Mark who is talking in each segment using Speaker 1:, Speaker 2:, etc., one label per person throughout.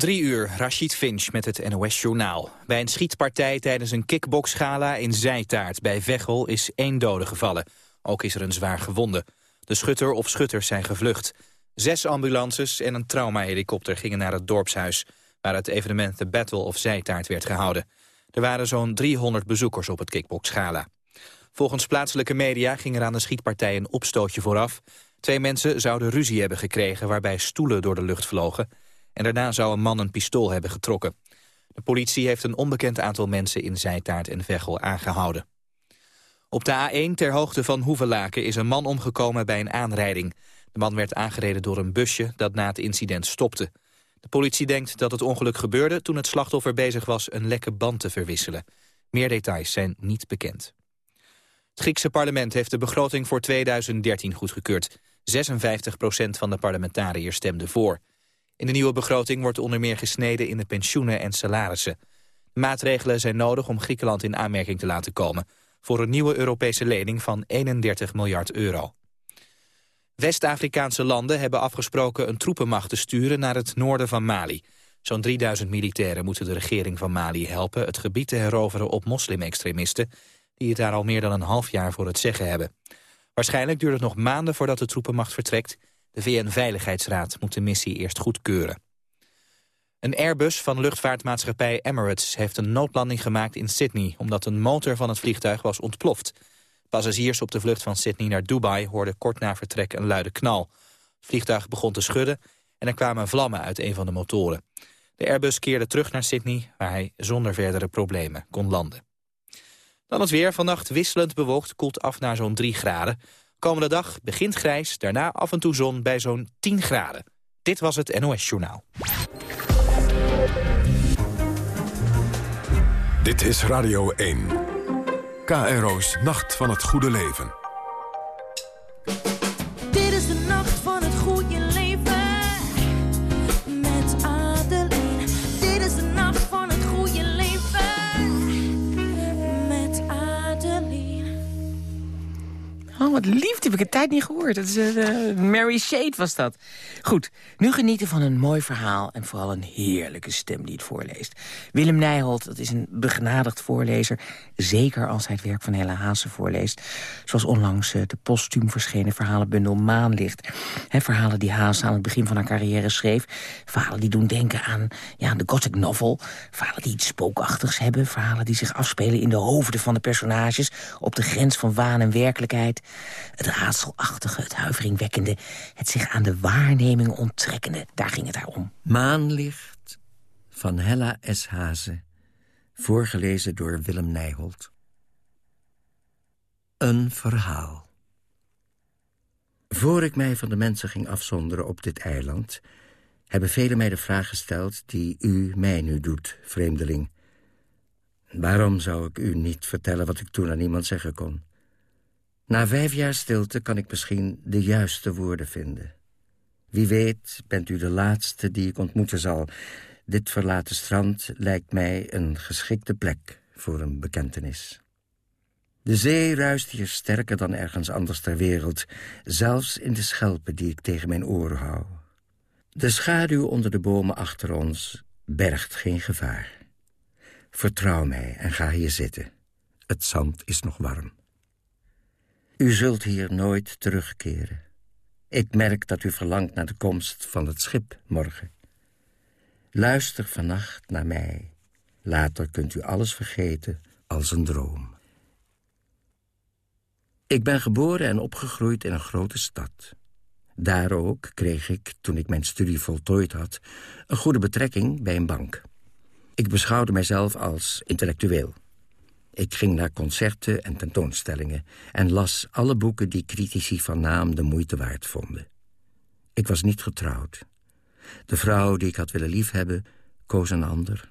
Speaker 1: Drie uur, Rashid Finch met het NOS-journaal. Bij een schietpartij tijdens een kickboxgala in Zijtaart bij Veghel is één dode gevallen. Ook is er een zwaar gewonde. De schutter of schutters zijn gevlucht. Zes ambulances en een traumahelikopter gingen naar het dorpshuis... waar het evenement The Battle of Zijtaart werd gehouden. Er waren zo'n 300 bezoekers op het kickboxgala. Volgens plaatselijke media ging er aan de schietpartij een opstootje vooraf. Twee mensen zouden ruzie hebben gekregen waarbij stoelen door de lucht vlogen... en daarna zou een man een pistool hebben getrokken. De politie heeft een onbekend aantal mensen in Zijtaart en Veghel aangehouden. Op de A1 ter hoogte van Hoevelaken is een man omgekomen bij een aanrijding. De man werd aangereden door een busje dat na het incident stopte. De politie denkt dat het ongeluk gebeurde toen het slachtoffer bezig was een lekke band te verwisselen. Meer details zijn niet bekend. Het Griekse parlement heeft de begroting voor 2013 goedgekeurd. 56 procent van de parlementariërs stemde voor. In de nieuwe begroting wordt onder meer gesneden in de pensioenen en salarissen. Maatregelen zijn nodig om Griekenland in aanmerking te laten komen... voor een nieuwe Europese lening van 31 miljard euro. West-Afrikaanse landen hebben afgesproken een troepenmacht te sturen naar het noorden van Mali. Zo'n 3000 militairen moeten de regering van Mali helpen het gebied te heroveren op moslimextremisten die het daar al meer dan een half jaar voor het zeggen hebben. Waarschijnlijk duurt het nog maanden voordat de troepenmacht vertrekt. De VN-veiligheidsraad moet de missie eerst goedkeuren. Een Airbus van luchtvaartmaatschappij Emirates heeft een noodlanding gemaakt in Sydney... omdat een motor van het vliegtuig was ontploft. Passagiers op de vlucht van Sydney naar Dubai hoorden kort na vertrek een luide knal. Het vliegtuig begon te schudden en er kwamen vlammen uit een van de motoren. De Airbus keerde terug naar Sydney, waar hij zonder verdere problemen kon landen. Dan het weer. Vannacht wisselend bewolkt koelt af naar zo'n 3 graden. Komende dag begint grijs, daarna af en toe zon bij zo'n 10 graden. Dit was het NOS Journaal.
Speaker 2: Dit is Radio 1. KRO's Nacht van het Goede Leven.
Speaker 3: Oh, wat lief, heb ik een tijd niet gehoord. Dat is, uh, Mary Shade was dat. Goed, nu genieten van een mooi verhaal... en vooral een heerlijke stem die het voorleest. Willem Nijholt, dat is een begenadigd voorlezer... zeker als hij het werk van Hella Haase voorleest. Zoals onlangs uh, de postuum verschenen verhalenbundel Maanlicht. Verhalen die Haase aan het begin van haar carrière schreef. Verhalen die doen denken aan ja, de gothic novel. Verhalen die iets spookachtigs hebben. Verhalen die zich afspelen in de hoofden van de personages... op de grens van waan en werkelijkheid... Het raadselachtige, het huiveringwekkende, het zich aan de waarneming onttrekkende. Daar ging het haar om.
Speaker 4: Maanlicht van Hella S. Haze. Voorgelezen door Willem Nijholt. Een verhaal. Voor ik mij van de mensen ging afzonderen op dit eiland... hebben velen mij de vraag gesteld die u mij nu doet, vreemdeling. Waarom zou ik u niet vertellen wat ik toen aan niemand zeggen kon? Na vijf jaar stilte kan ik misschien de juiste woorden vinden. Wie weet bent u de laatste die ik ontmoeten zal. Dit verlaten strand lijkt mij een geschikte plek voor een bekentenis. De zee ruist hier sterker dan ergens anders ter wereld... zelfs in de schelpen die ik tegen mijn oren hou. De schaduw onder de bomen achter ons bergt geen gevaar. Vertrouw mij en ga hier zitten. Het zand is nog warm. U zult hier nooit terugkeren. Ik merk dat u verlangt naar de komst van het schip morgen. Luister vannacht naar mij. Later kunt u alles vergeten als een droom. Ik ben geboren en opgegroeid in een grote stad. Daar ook kreeg ik, toen ik mijn studie voltooid had... een goede betrekking bij een bank. Ik beschouwde mijzelf als intellectueel. Ik ging naar concerten en tentoonstellingen... en las alle boeken die critici van naam de moeite waard vonden. Ik was niet getrouwd. De vrouw die ik had willen liefhebben, koos een ander.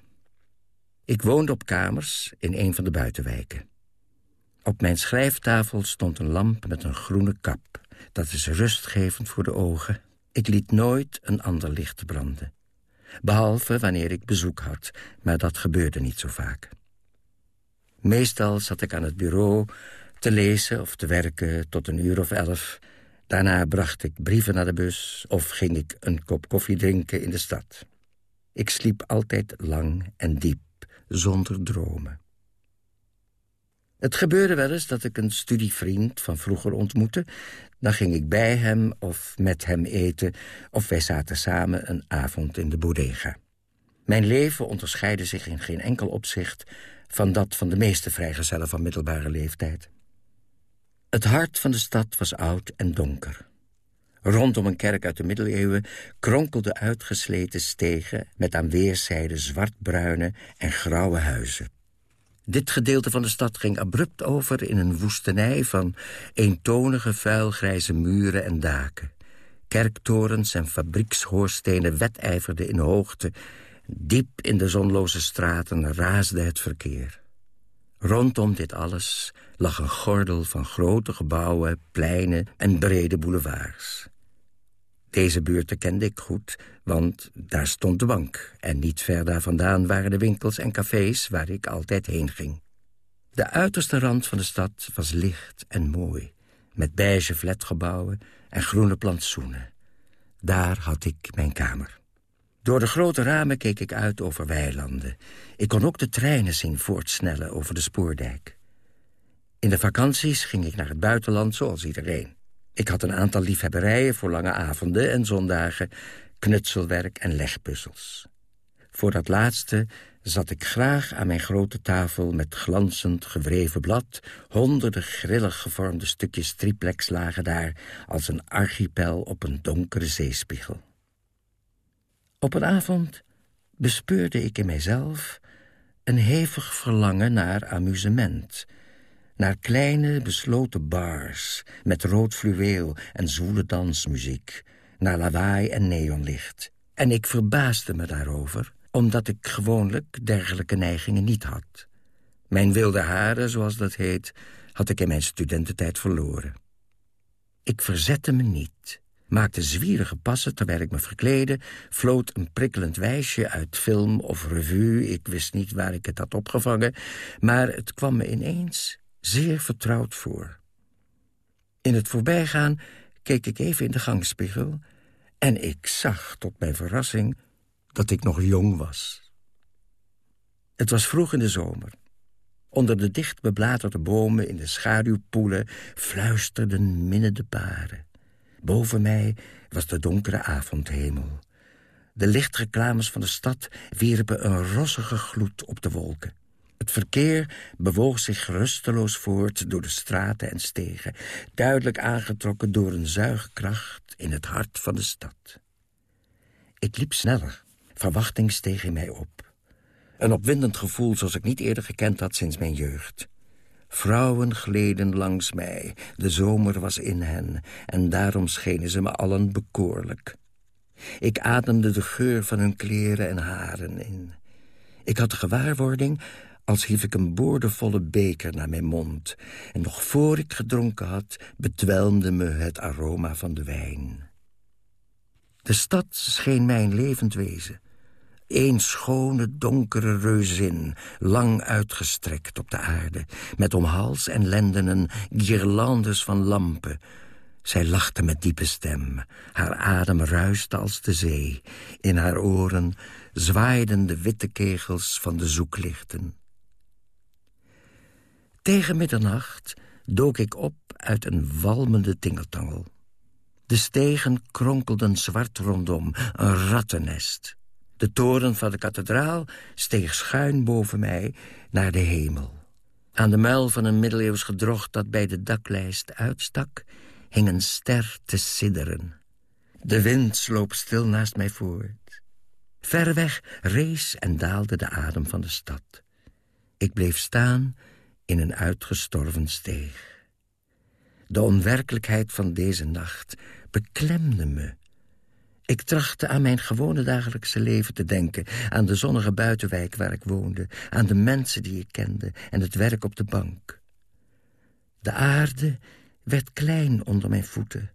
Speaker 4: Ik woonde op kamers in een van de buitenwijken. Op mijn schrijftafel stond een lamp met een groene kap. Dat is rustgevend voor de ogen. Ik liet nooit een ander licht branden. Behalve wanneer ik bezoek had, maar dat gebeurde niet zo vaak. Meestal zat ik aan het bureau te lezen of te werken tot een uur of elf. Daarna bracht ik brieven naar de bus of ging ik een kop koffie drinken in de stad. Ik sliep altijd lang en diep, zonder dromen. Het gebeurde wel eens dat ik een studievriend van vroeger ontmoette. Dan ging ik bij hem of met hem eten... of wij zaten samen een avond in de bodega. Mijn leven onderscheidde zich in geen enkel opzicht... van dat van de meeste vrijgezellen van middelbare leeftijd. Het hart van de stad was oud en donker. Rondom een kerk uit de middeleeuwen kronkelden uitgesleten stegen... met aan weerszijden zwartbruine en grauwe huizen. Dit gedeelte van de stad ging abrupt over in een woestenij... van eentonige vuilgrijze muren en daken. Kerktorens en fabriekshoorstenen wedijverden in hoogte... Diep in de zonloze straten raasde het verkeer. Rondom dit alles lag een gordel van grote gebouwen, pleinen en brede boulevards. Deze buurten kende ik goed, want daar stond de bank... en niet ver daar vandaan waren de winkels en cafés waar ik altijd heen ging. De uiterste rand van de stad was licht en mooi... met beige flatgebouwen en groene plantsoenen. Daar had ik mijn kamer. Door de grote ramen keek ik uit over weilanden. Ik kon ook de treinen zien voortsnellen over de spoordijk. In de vakanties ging ik naar het buitenland zoals iedereen. Ik had een aantal liefhebberijen voor lange avonden en zondagen... knutselwerk en legpuzzels. Voor dat laatste zat ik graag aan mijn grote tafel... met glanzend gewreven blad. Honderden grillig gevormde stukjes triplex lagen daar... als een archipel op een donkere zeespiegel. Op een avond bespeurde ik in mijzelf een hevig verlangen naar amusement. Naar kleine, besloten bars met rood fluweel en zwoele dansmuziek. Naar lawaai en neonlicht. En ik verbaasde me daarover, omdat ik gewoonlijk dergelijke neigingen niet had. Mijn wilde haren, zoals dat heet, had ik in mijn studententijd verloren. Ik verzette me niet maakte zwierige passen terwijl ik me verkleedde... floot een prikkelend wijsje uit film of revue. Ik wist niet waar ik het had opgevangen... maar het kwam me ineens zeer vertrouwd voor. In het voorbijgaan keek ik even in de gangspiegel... en ik zag tot mijn verrassing dat ik nog jong was. Het was vroeg in de zomer. Onder de dicht bebladerde bomen in de schaduwpoelen... fluisterden minnende paren. Boven mij was de donkere avondhemel. De lichtreclames van de stad wierpen een rossige gloed op de wolken. Het verkeer bewoog zich rusteloos voort door de straten en stegen... duidelijk aangetrokken door een zuigkracht in het hart van de stad. Ik liep sneller. Verwachting steeg in mij op. Een opwindend gevoel zoals ik niet eerder gekend had sinds mijn jeugd. Vrouwen gleden langs mij, de zomer was in hen... en daarom schenen ze me allen bekoorlijk. Ik ademde de geur van hun kleren en haren in. Ik had de gewaarwording als hief ik een boordevolle beker naar mijn mond... en nog voor ik gedronken had, bedwelmde me het aroma van de wijn. De stad scheen mijn levend wezen... Een schone, donkere reuzin, lang uitgestrekt op de aarde... met om hals en lendenen guirlandes van lampen. Zij lachte met diepe stem. Haar adem ruiste als de zee. In haar oren zwaaiden de witte kegels van de zoeklichten. Tegen middernacht dook ik op uit een walmende tingeltangel. De stegen kronkelden zwart rondom, een rattennest... De toren van de kathedraal steeg schuin boven mij naar de hemel. Aan de muil van een middeleeuws gedrocht dat bij de daklijst uitstak... hing een ster te sidderen. De wind sloop stil naast mij voort. Ver weg rees en daalde de adem van de stad. Ik bleef staan in een uitgestorven steeg. De onwerkelijkheid van deze nacht beklemde me ik trachtte aan mijn gewone dagelijkse leven te denken... aan de zonnige buitenwijk waar ik woonde... aan de mensen die ik kende en het werk op de bank. De aarde werd klein onder mijn voeten.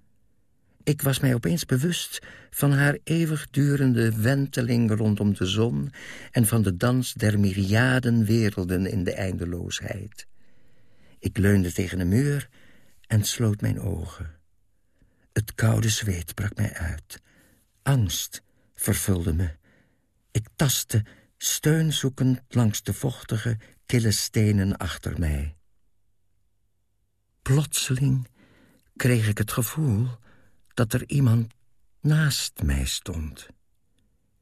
Speaker 4: Ik was mij opeens bewust van haar eeuwigdurende wenteling rondom de zon... en van de dans der myriaden werelden in de eindeloosheid. Ik leunde tegen de muur en sloot mijn ogen. Het koude zweet brak mij uit... Angst vervulde me. Ik tastte steunzoekend langs de vochtige, kille stenen achter mij. Plotseling kreeg ik het gevoel dat er iemand naast mij stond.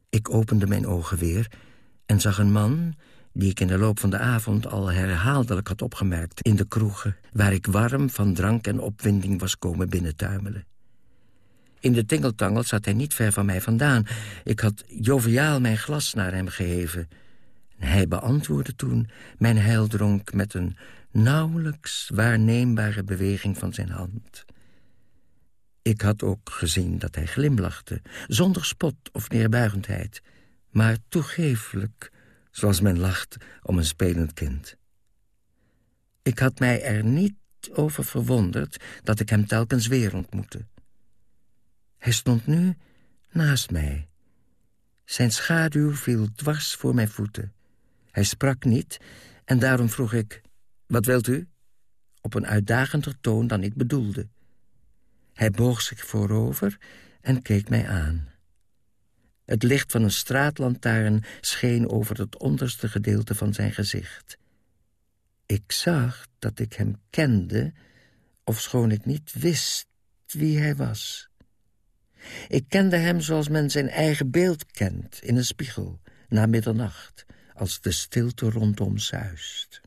Speaker 4: Ik opende mijn ogen weer en zag een man die ik in de loop van de avond al herhaaldelijk had opgemerkt in de kroegen, waar ik warm van drank en opwinding was komen binnentuimelen. In de tingeltangel zat hij niet ver van mij vandaan. Ik had joviaal mijn glas naar hem geheven. Hij beantwoordde toen mijn heildronk met een nauwelijks waarneembare beweging van zijn hand. Ik had ook gezien dat hij glimlachte, zonder spot of neerbuigendheid, maar toegeeflijk, zoals men lacht om een spelend kind. Ik had mij er niet over verwonderd dat ik hem telkens weer ontmoette. Hij stond nu naast mij. Zijn schaduw viel dwars voor mijn voeten. Hij sprak niet en daarom vroeg ik... Wat wilt u? Op een uitdagender toon dan ik bedoelde. Hij boog zich voorover en keek mij aan. Het licht van een straatlantaarn scheen over het onderste gedeelte van zijn gezicht. Ik zag dat ik hem kende, ofschoon ik niet wist wie hij was. Ik kende hem zoals men zijn eigen beeld kent, in een spiegel, na middernacht, als de stilte rondom zuist.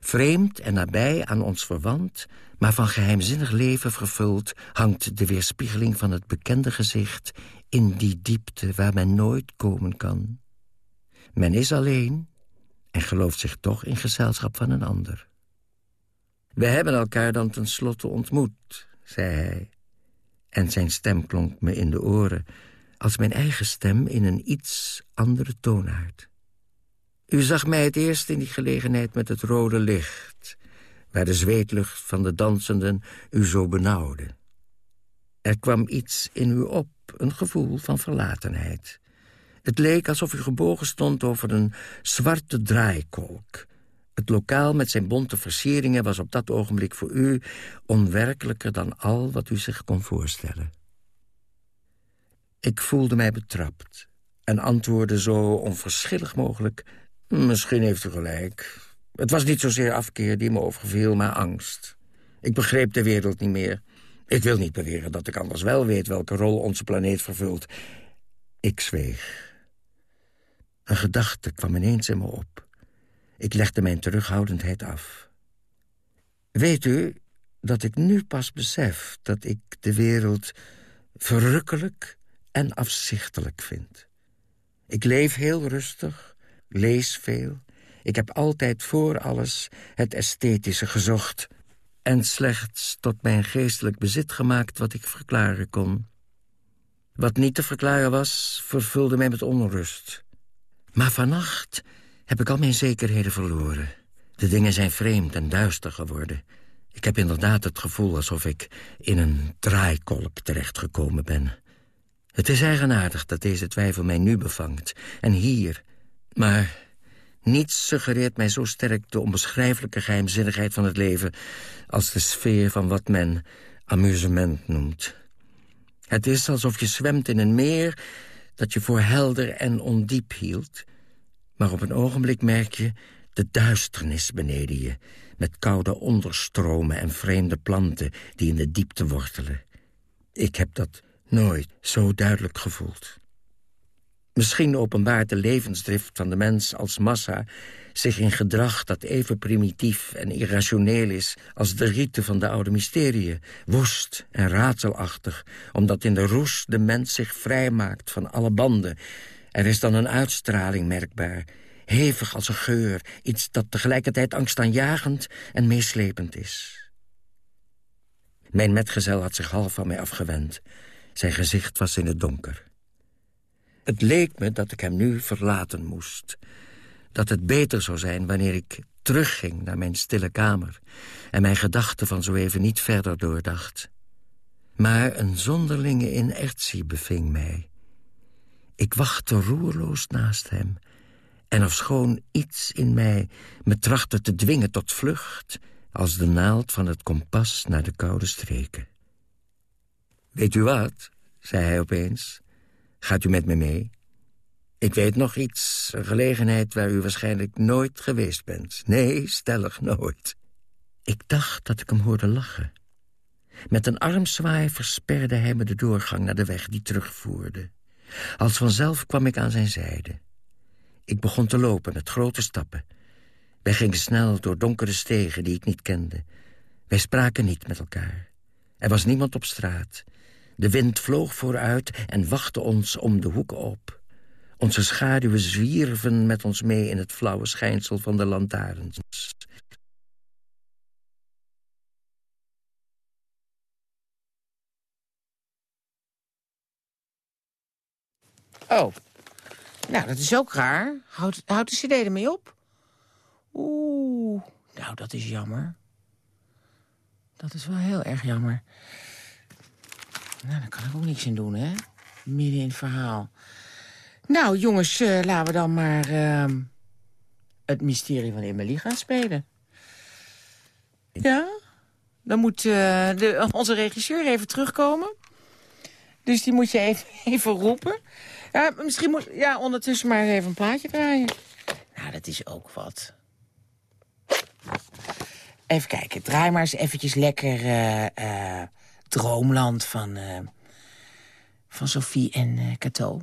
Speaker 4: Vreemd en nabij aan ons verwant, maar van geheimzinnig leven vervuld... hangt de weerspiegeling van het bekende gezicht... in die diepte waar men nooit komen kan. Men is alleen en gelooft zich toch in gezelschap van een ander. We hebben elkaar dan tenslotte ontmoet, zei hij. En zijn stem klonk me in de oren... als mijn eigen stem in een iets andere toonaard. U zag mij het eerst in die gelegenheid met het rode licht... waar de zweetlucht van de dansenden u zo benauwde. Er kwam iets in u op, een gevoel van verlatenheid. Het leek alsof u gebogen stond over een zwarte draaikolk. Het lokaal met zijn bonte versieringen was op dat ogenblik voor u... onwerkelijker dan al wat u zich kon voorstellen. Ik voelde mij betrapt en antwoordde zo onverschillig mogelijk... Misschien heeft u gelijk. Het was niet zozeer afkeer die me overviel, maar angst. Ik begreep de wereld niet meer. Ik wil niet beweren dat ik anders wel weet welke rol onze planeet vervult. Ik zweeg. Een gedachte kwam ineens in me op. Ik legde mijn terughoudendheid af. Weet u dat ik nu pas besef dat ik de wereld verrukkelijk en afzichtelijk vind. Ik leef heel rustig lees veel. Ik heb altijd voor alles het esthetische gezocht... en slechts tot mijn geestelijk bezit gemaakt wat ik verklaren kon. Wat niet te verklaren was, vervulde mij met onrust. Maar vannacht heb ik al mijn zekerheden verloren. De dingen zijn vreemd en duister geworden. Ik heb inderdaad het gevoel alsof ik in een draaikolk terechtgekomen ben. Het is eigenaardig dat deze twijfel mij nu bevangt. En hier, maar niets suggereert mij zo sterk de onbeschrijfelijke geheimzinnigheid van het leven... als de sfeer van wat men amusement noemt. Het is alsof je zwemt in een meer dat je voor helder en ondiep hield... maar op een ogenblik merk je de duisternis beneden je... met koude onderstromen en vreemde planten die in de diepte wortelen. Ik heb dat nooit zo duidelijk gevoeld. Misschien openbaart de levensdrift van de mens als massa zich in gedrag dat even primitief en irrationeel is als de rieten van de oude mysterieën, woest en raadselachtig, omdat in de roes de mens zich vrijmaakt van alle banden. Er is dan een uitstraling merkbaar, hevig als een geur, iets dat tegelijkertijd angstaanjagend en meeslepend is. Mijn metgezel had zich half van mij afgewend. Zijn gezicht was in het donker. Het leek me dat ik hem nu verlaten moest. Dat het beter zou zijn wanneer ik terugging naar mijn stille kamer... en mijn gedachten van zo even niet verder doordacht. Maar een zonderlinge inertie beving mij. Ik wachtte roerloos naast hem... en ofschoon iets in mij me trachtte te dwingen tot vlucht... als de naald van het kompas naar de koude streken. Weet u wat, zei hij opeens... Gaat u met me mee? Ik weet nog iets, een gelegenheid waar u waarschijnlijk nooit geweest bent. Nee, stellig nooit. Ik dacht dat ik hem hoorde lachen. Met een armzwaai versperde hij me de doorgang naar de weg die terugvoerde. Als vanzelf kwam ik aan zijn zijde. Ik begon te lopen met grote stappen. Wij gingen snel door donkere stegen die ik niet kende. Wij spraken niet met elkaar. Er was niemand op straat. De wind vloog vooruit en wachtte ons om de hoeken op. Onze schaduwen zwierven met ons mee in het flauwe schijnsel van de lantaarns.
Speaker 5: Oh, nou, dat is ook raar. Houdt, houdt de cd ermee op? Oeh, nou, dat is jammer. Dat is wel heel erg jammer. Nou, daar kan ik ook niks in doen, hè? Midden in het verhaal. Nou, jongens, uh, laten we dan maar uh, het mysterie van Emily gaan spelen. Ja? Dan moet uh, de, onze regisseur even terugkomen. Dus die moet je even roepen. Ja, misschien moet... Ja, ondertussen maar even een plaatje draaien. Nou, dat is ook wat. Even kijken, draai maar eens eventjes lekker uh, Droomland van, van Sophie en Cato.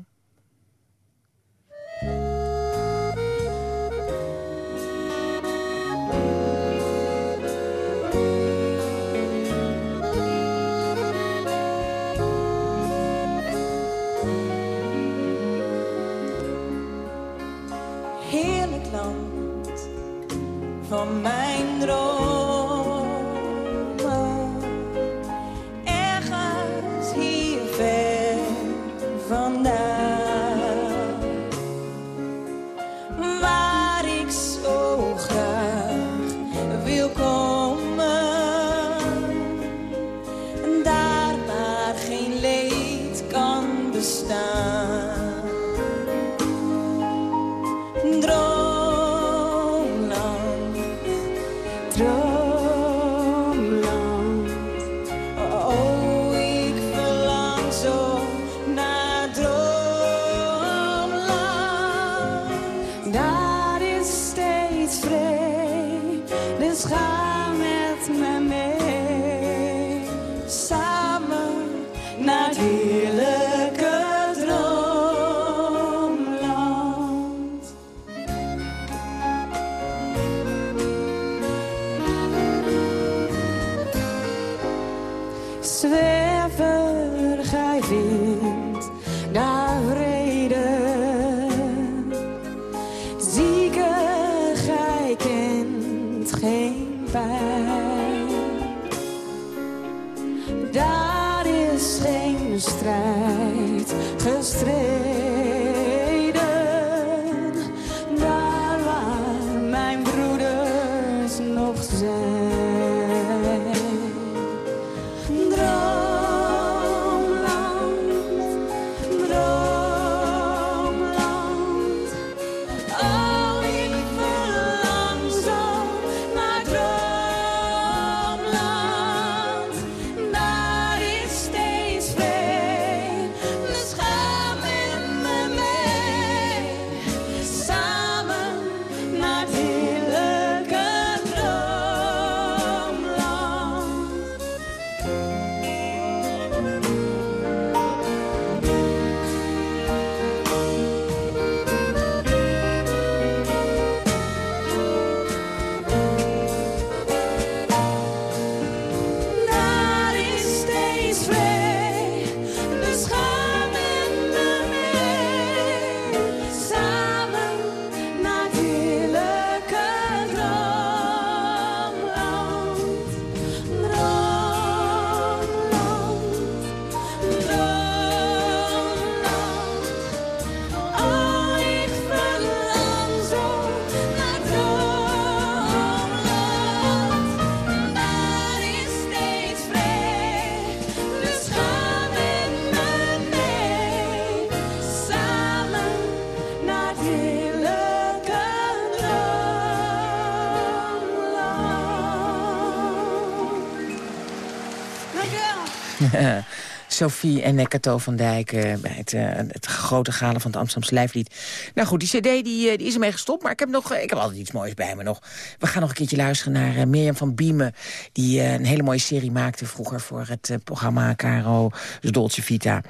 Speaker 3: Sophie en Cato van Dijk eh, bij het, eh, het grote gala van het Amsterdamse Lijflied. Nou goed, die cd die, eh, die is ermee gestopt, maar ik heb, nog, ik heb altijd iets moois bij me nog. We gaan nog een keertje luisteren naar Mirjam van Biemen... die een hele mooie serie maakte vroeger voor het programma Caro Dolce Vita.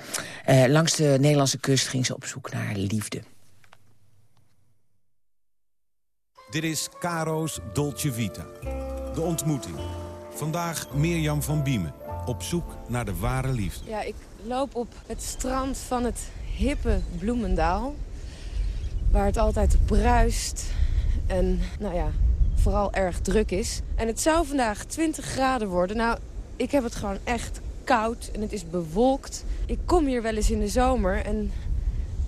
Speaker 3: langs de Nederlandse kust ging ze op zoek naar liefde.
Speaker 6: Dit is Caro's Dolce Vita. De ontmoeting. Vandaag Mirjam van Biemen. Op zoek naar de ware liefde.
Speaker 7: Ja, ik loop op het strand van het hippe Bloemendaal. Waar het altijd bruist. En nou ja, vooral erg druk is. En het zou vandaag 20 graden worden. Nou, ik heb het gewoon echt koud en het is bewolkt. Ik kom hier wel eens in de zomer en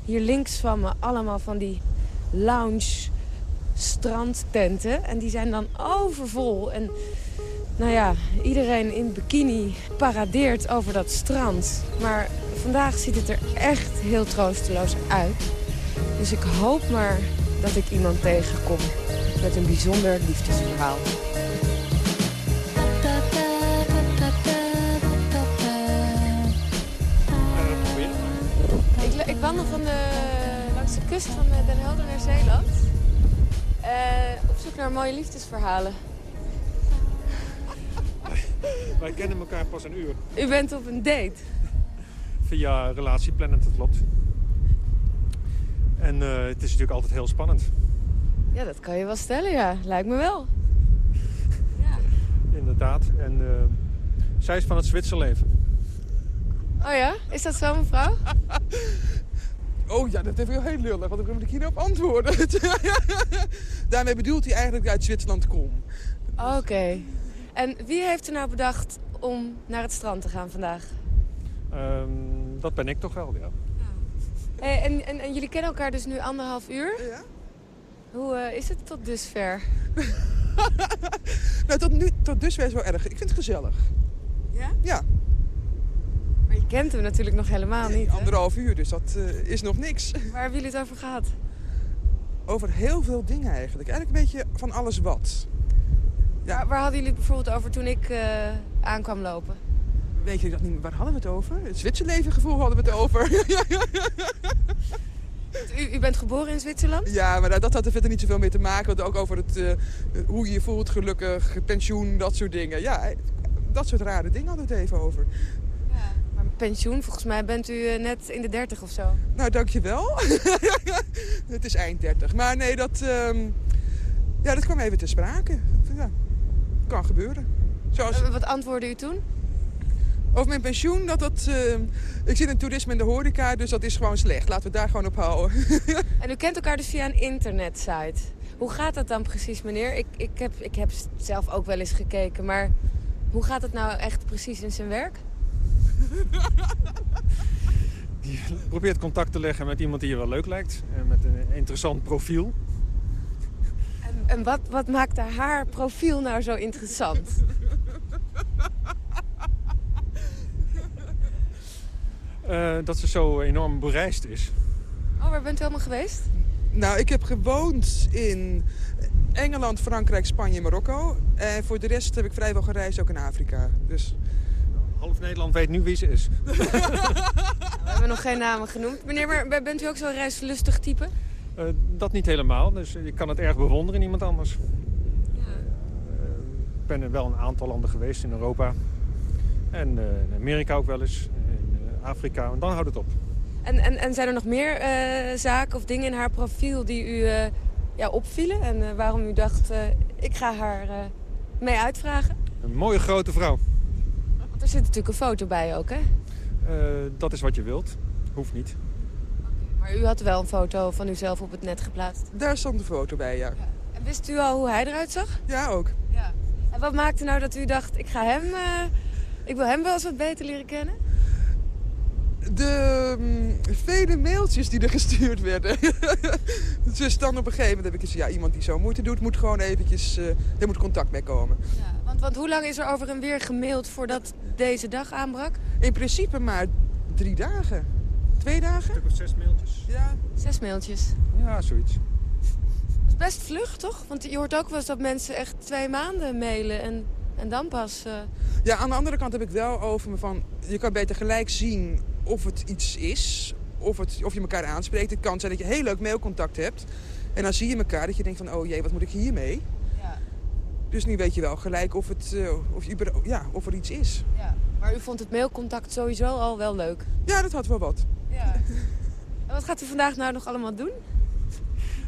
Speaker 7: hier links van me allemaal van die lounge strandtenten. En die zijn dan overvol. En nou ja, iedereen in bikini paradeert over dat strand. Maar vandaag ziet het er echt heel troosteloos uit. Dus ik hoop maar dat ik iemand tegenkom met een bijzonder liefdesverhaal. Ik, ik wandel van de, langs de kust van Den Helder naar Zeeland. Uh, op zoek naar mooie liefdesverhalen.
Speaker 8: Wij kennen elkaar pas een uur.
Speaker 7: U bent op een date?
Speaker 8: Via Relatieplanet, dat klopt. En uh, het is natuurlijk altijd heel spannend.
Speaker 7: Ja, dat kan je wel stellen, ja. Lijkt me wel.
Speaker 8: Ja. Inderdaad. En uh, zij is van het Zwitserleven.
Speaker 7: Oh ja? Is dat zo, mevrouw?
Speaker 9: Oh ja, dat is heel lullig, want dan moet ik hierop antwoorden. Daarmee bedoelt hij eigenlijk dat ik uit Zwitserland kom.
Speaker 7: Oké. En wie heeft er nou bedacht om naar het strand te gaan vandaag?
Speaker 8: Um, dat ben ik toch wel, ja.
Speaker 7: Hey, en, en, en, jullie kennen elkaar dus nu anderhalf uur?
Speaker 9: Ja.
Speaker 7: Hoe uh, is het tot dusver?
Speaker 9: nou, tot, nu, tot dusver is wel erg. Ik vind het gezellig.
Speaker 7: Ja?
Speaker 9: Ja.
Speaker 7: Maar je kent hem natuurlijk nog helemaal niet?
Speaker 9: Anderhalf uur, dus dat uh, is nog niks.
Speaker 7: Waar hebben jullie het over gehad?
Speaker 9: Over heel veel dingen eigenlijk. Eigenlijk een beetje van alles wat.
Speaker 7: Waar, waar, hadden jullie het bijvoorbeeld over toen ik uh, aankwam lopen?
Speaker 9: Weet je dat niet meer? Waar hadden we het over? Het Zwitserleven gevoel hadden we het over.
Speaker 7: u, u, bent geboren in Zwitserland?
Speaker 9: Ja, maar dat had er verder niet zoveel mee te maken. Want ook over het, uh, hoe je je voelt, gelukkig, pensioen, dat soort dingen. Ja, dat soort rare dingen hadden we het even over.
Speaker 7: Ja, maar pensioen, volgens mij bent u uh, net in de dertig of zo.
Speaker 9: Nou, dankjewel. het is eind dertig. Maar nee, dat, um, ja, dat kwam even te sprake. Kan gebeuren.
Speaker 7: Zoals... Wat antwoordde u toen?
Speaker 9: Over mijn pensioen, dat dat... Uh, ik zit in toerisme en de horeca, dus dat is gewoon slecht. Laten we daar gewoon op houden.
Speaker 7: en u kent elkaar dus via een internetsite. Hoe gaat dat dan precies, meneer? Ik, ik, heb, ik heb zelf ook wel eens gekeken, maar hoe gaat het nou echt precies in zijn werk?
Speaker 8: Die probeert contact te leggen met iemand die je wel leuk lijkt. En met een interessant profiel.
Speaker 7: En wat, wat maakte haar profiel nou zo interessant?
Speaker 8: Uh, dat ze zo enorm bereisd is.
Speaker 7: Oh, waar bent u allemaal geweest?
Speaker 9: Nou, ik heb gewoond in Engeland, Frankrijk, Spanje en Marokko. En voor de rest heb ik vrijwel gereisd ook in Afrika. Dus...
Speaker 8: Half Nederland weet nu wie ze is.
Speaker 7: we hebben nog geen namen genoemd. Meneer, maar bent u ook zo'n reislustig type?
Speaker 8: Uh, dat niet helemaal, dus ik kan het erg bewonderen in iemand anders. Ja. Ik ben er wel een aantal landen geweest in Europa. En uh, in Amerika ook wel eens, in Afrika, en dan houdt het op.
Speaker 7: En, en, en zijn er nog meer zaken of dingen in haar profiel die u ja, opvielen? En waarom u dacht, ik ga haar mee uitvragen?
Speaker 8: Een mooie grote vrouw.
Speaker 7: Want er zit natuurlijk een foto bij ook, hè?
Speaker 8: dat is wat je wilt. Hoeft niet.
Speaker 7: Maar u had wel een foto van uzelf op het net geplaatst?
Speaker 9: Daar stond de foto bij, ja. ja.
Speaker 7: En wist u al hoe hij eruit zag?
Speaker 9: Ja, ook.
Speaker 7: Ja. En wat maakte nou dat u dacht, ik ga hem... Uh, ik wil hem wel eens wat beter leren kennen?
Speaker 9: De um, vele mailtjes die er gestuurd werden. dus dan op een gegeven moment heb ik gezegd... ja, iemand die zo moeite doet, moet gewoon eventjes... Uh, er moet contact mee komen.
Speaker 7: Ja, want, want hoe lang is er over en weer gemaild voordat deze dag aanbrak?
Speaker 9: In principe maar drie dagen. Twee dagen?
Speaker 8: Een stuk of zes mailtjes.
Speaker 9: Ja.
Speaker 7: Zes mailtjes?
Speaker 8: Ja, zoiets.
Speaker 7: Dat is best vlug, toch? Want je hoort ook wel eens dat mensen echt twee maanden mailen... en, En dan pas... eh,
Speaker 9: Ja, aan de andere kant heb ik wel over me van... je kan beter gelijk zien of het iets is, of, het, of je elkaar aanspreekt. Het kan zijn dat je heel leuk mailcontact hebt. En dan zie je elkaar dat je denkt van, oh jee, wat moet ik hiermee?
Speaker 7: Ja.
Speaker 9: Dus nu weet je wel gelijk of, het, eh, of, ja, of er iets is.
Speaker 7: ja. Maar u vond het mailcontact sowieso al wel leuk?
Speaker 9: Ja, dat had wel wat.
Speaker 7: Ja. En wat gaat u vandaag nou nog allemaal doen?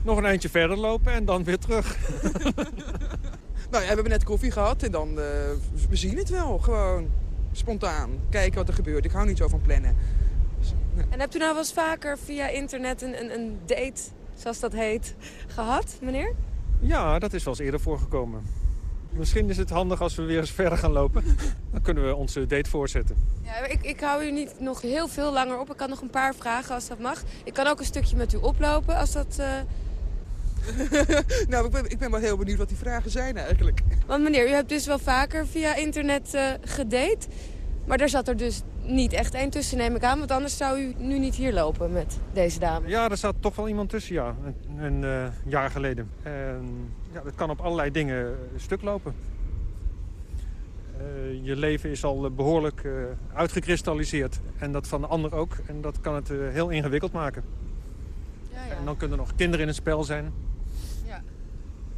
Speaker 8: Nog een eindje verder lopen en dan weer terug.
Speaker 9: Nou ja, we hebben net koffie gehad en dan, eh, we zien het wel. Gewoon spontaan. Kijken wat er gebeurt. Ik hou niet zo van plannen.
Speaker 7: En hebt u nou wel eens vaker via internet een, een, een date, zoals dat heet, gehad, meneer?
Speaker 8: Ja, dat is wel eens eerder voorgekomen. Misschien is het handig als we weer eens verder gaan lopen. Dan kunnen we onze date voortzetten.
Speaker 7: Ja, ik, ik hou u niet nog heel veel langer op. Ik kan nog een paar vragen als dat mag. Ik kan ook een stukje met u oplopen als dat... eh,
Speaker 9: nou, ik ben, ik ben wel heel benieuwd wat die vragen zijn eigenlijk.
Speaker 7: Want meneer, u hebt dus wel vaker via internet eh, gedate. Maar daar zat er dus niet echt één tussen, neem ik aan. Want anders zou u nu niet hier lopen met deze dame.
Speaker 8: Ja, er staat toch wel iemand tussen, ja. Een, een eh, jaar geleden. En ja, dat kan op allerlei dingen eh, stuk lopen. Eh, je leven is al eh, behoorlijk eh, uitgekristalliseerd. En dat van de ander ook. En dat kan het heel ingewikkeld maken.
Speaker 7: Ja, ja.
Speaker 8: En dan kunnen er nog kinderen in het spel zijn.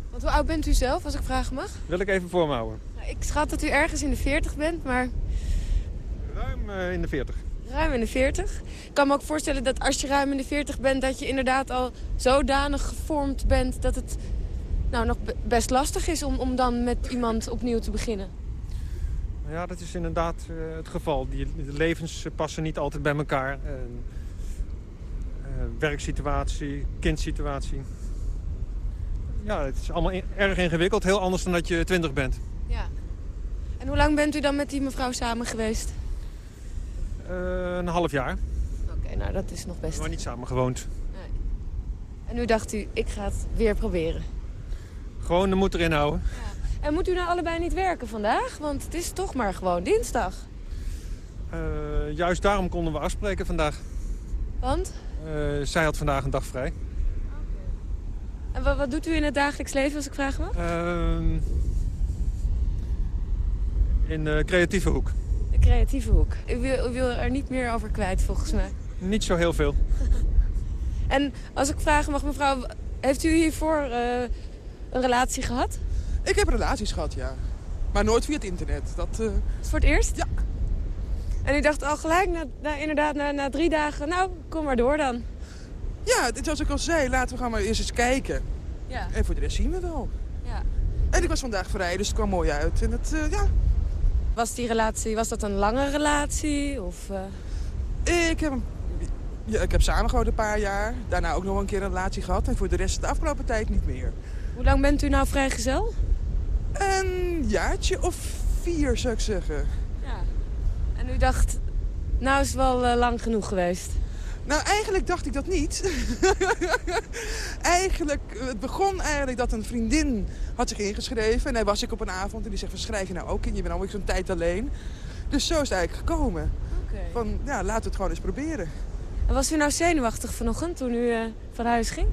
Speaker 7: Want hoe oud bent u zelf, als ik vragen mag?
Speaker 8: Wil ik even voor me houden.
Speaker 7: Nou, ik schat dat u ergens in de 40 bent, maar
Speaker 8: Ruim in de 40.
Speaker 7: ruim in de 40. Ik kan me ook voorstellen dat als je ruim in de 40 bent... dat je inderdaad al zodanig gevormd bent dat het nou, nog be- best lastig is... Om, om dan met iemand opnieuw te beginnen.
Speaker 8: Ja, dat is inderdaad eh, het geval. Die, de levens passen niet altijd bij elkaar. En, eh, werksituatie, kindsituatie. Ja, het is allemaal in- erg ingewikkeld. Heel anders dan dat je twintig bent.
Speaker 7: Ja. En hoe lang bent u dan met die mevrouw samen geweest?
Speaker 8: Eh, een half jaar,
Speaker 7: Oké, nou dat is nog best.
Speaker 8: maar niet samen gewoond.
Speaker 7: En nu dacht u, ik ga het weer proberen.
Speaker 8: Gewoon de moed erin houden.
Speaker 7: En moet u nou allebei niet werken vandaag? Want het is toch maar gewoon dinsdag.
Speaker 8: Eh, juist daarom konden we afspreken vandaag.
Speaker 7: Want?
Speaker 8: Eh, zij had vandaag een dag vrij.
Speaker 7: En wat, wat doet u in het dagelijks leven, als ik vragen mag?
Speaker 8: Ehm, in de creatieve hoek.
Speaker 7: De creatieve hoek. U wil, u wil er niet meer over kwijt, volgens mij.
Speaker 8: Niet zo heel veel.
Speaker 7: En als ik vragen mag, mevrouw, heeft u hiervoor eh, een relatie gehad?
Speaker 9: Ik heb relaties gehad, ja. Maar nooit via het internet. Dat, eh,
Speaker 7: voor het eerst?
Speaker 9: Ja.
Speaker 7: En u dacht al gelijk, na, na- inderdaad, na, na drie dagen, nou, kom maar door dan.
Speaker 9: ja, dit- zoals ik al zei, laten we gaan maar eerst eens kijken.
Speaker 7: Ja.
Speaker 9: En voor de rest zien we wel.
Speaker 7: ja.
Speaker 9: En ik was vandaag vrij, dus het kwam mooi uit. En het, eh, ja,
Speaker 7: Was die relatie, was dat een lange relatie? Of, eh,
Speaker 9: ik heb, een- ja, ik heb samengewoond een paar jaar. Daarna ook nog een keer een relatie gehad. En voor de rest de afgelopen tijd niet meer.
Speaker 7: Hoe lang bent u nou vrijgezel?
Speaker 9: Een jaartje of vier, zou ik zeggen.
Speaker 7: Ja. En u dacht, nou is het wel eh, lang genoeg geweest.
Speaker 9: Nou, eigenlijk dacht ik dat niet. eigenlijk, eh, het begon eigenlijk dat een vriendin had zich ingeschreven. En daar was ik op een avond en die zegt, van schrijf je nou ook in? Je bent alweer zo'n tijd alleen. Dus zo is het eigenlijk gekomen.
Speaker 7: Oké.
Speaker 9: Van, ja, laten we het gewoon eens proberen.
Speaker 7: En was u nou zenuwachtig vanochtend toen u eh, van huis ging?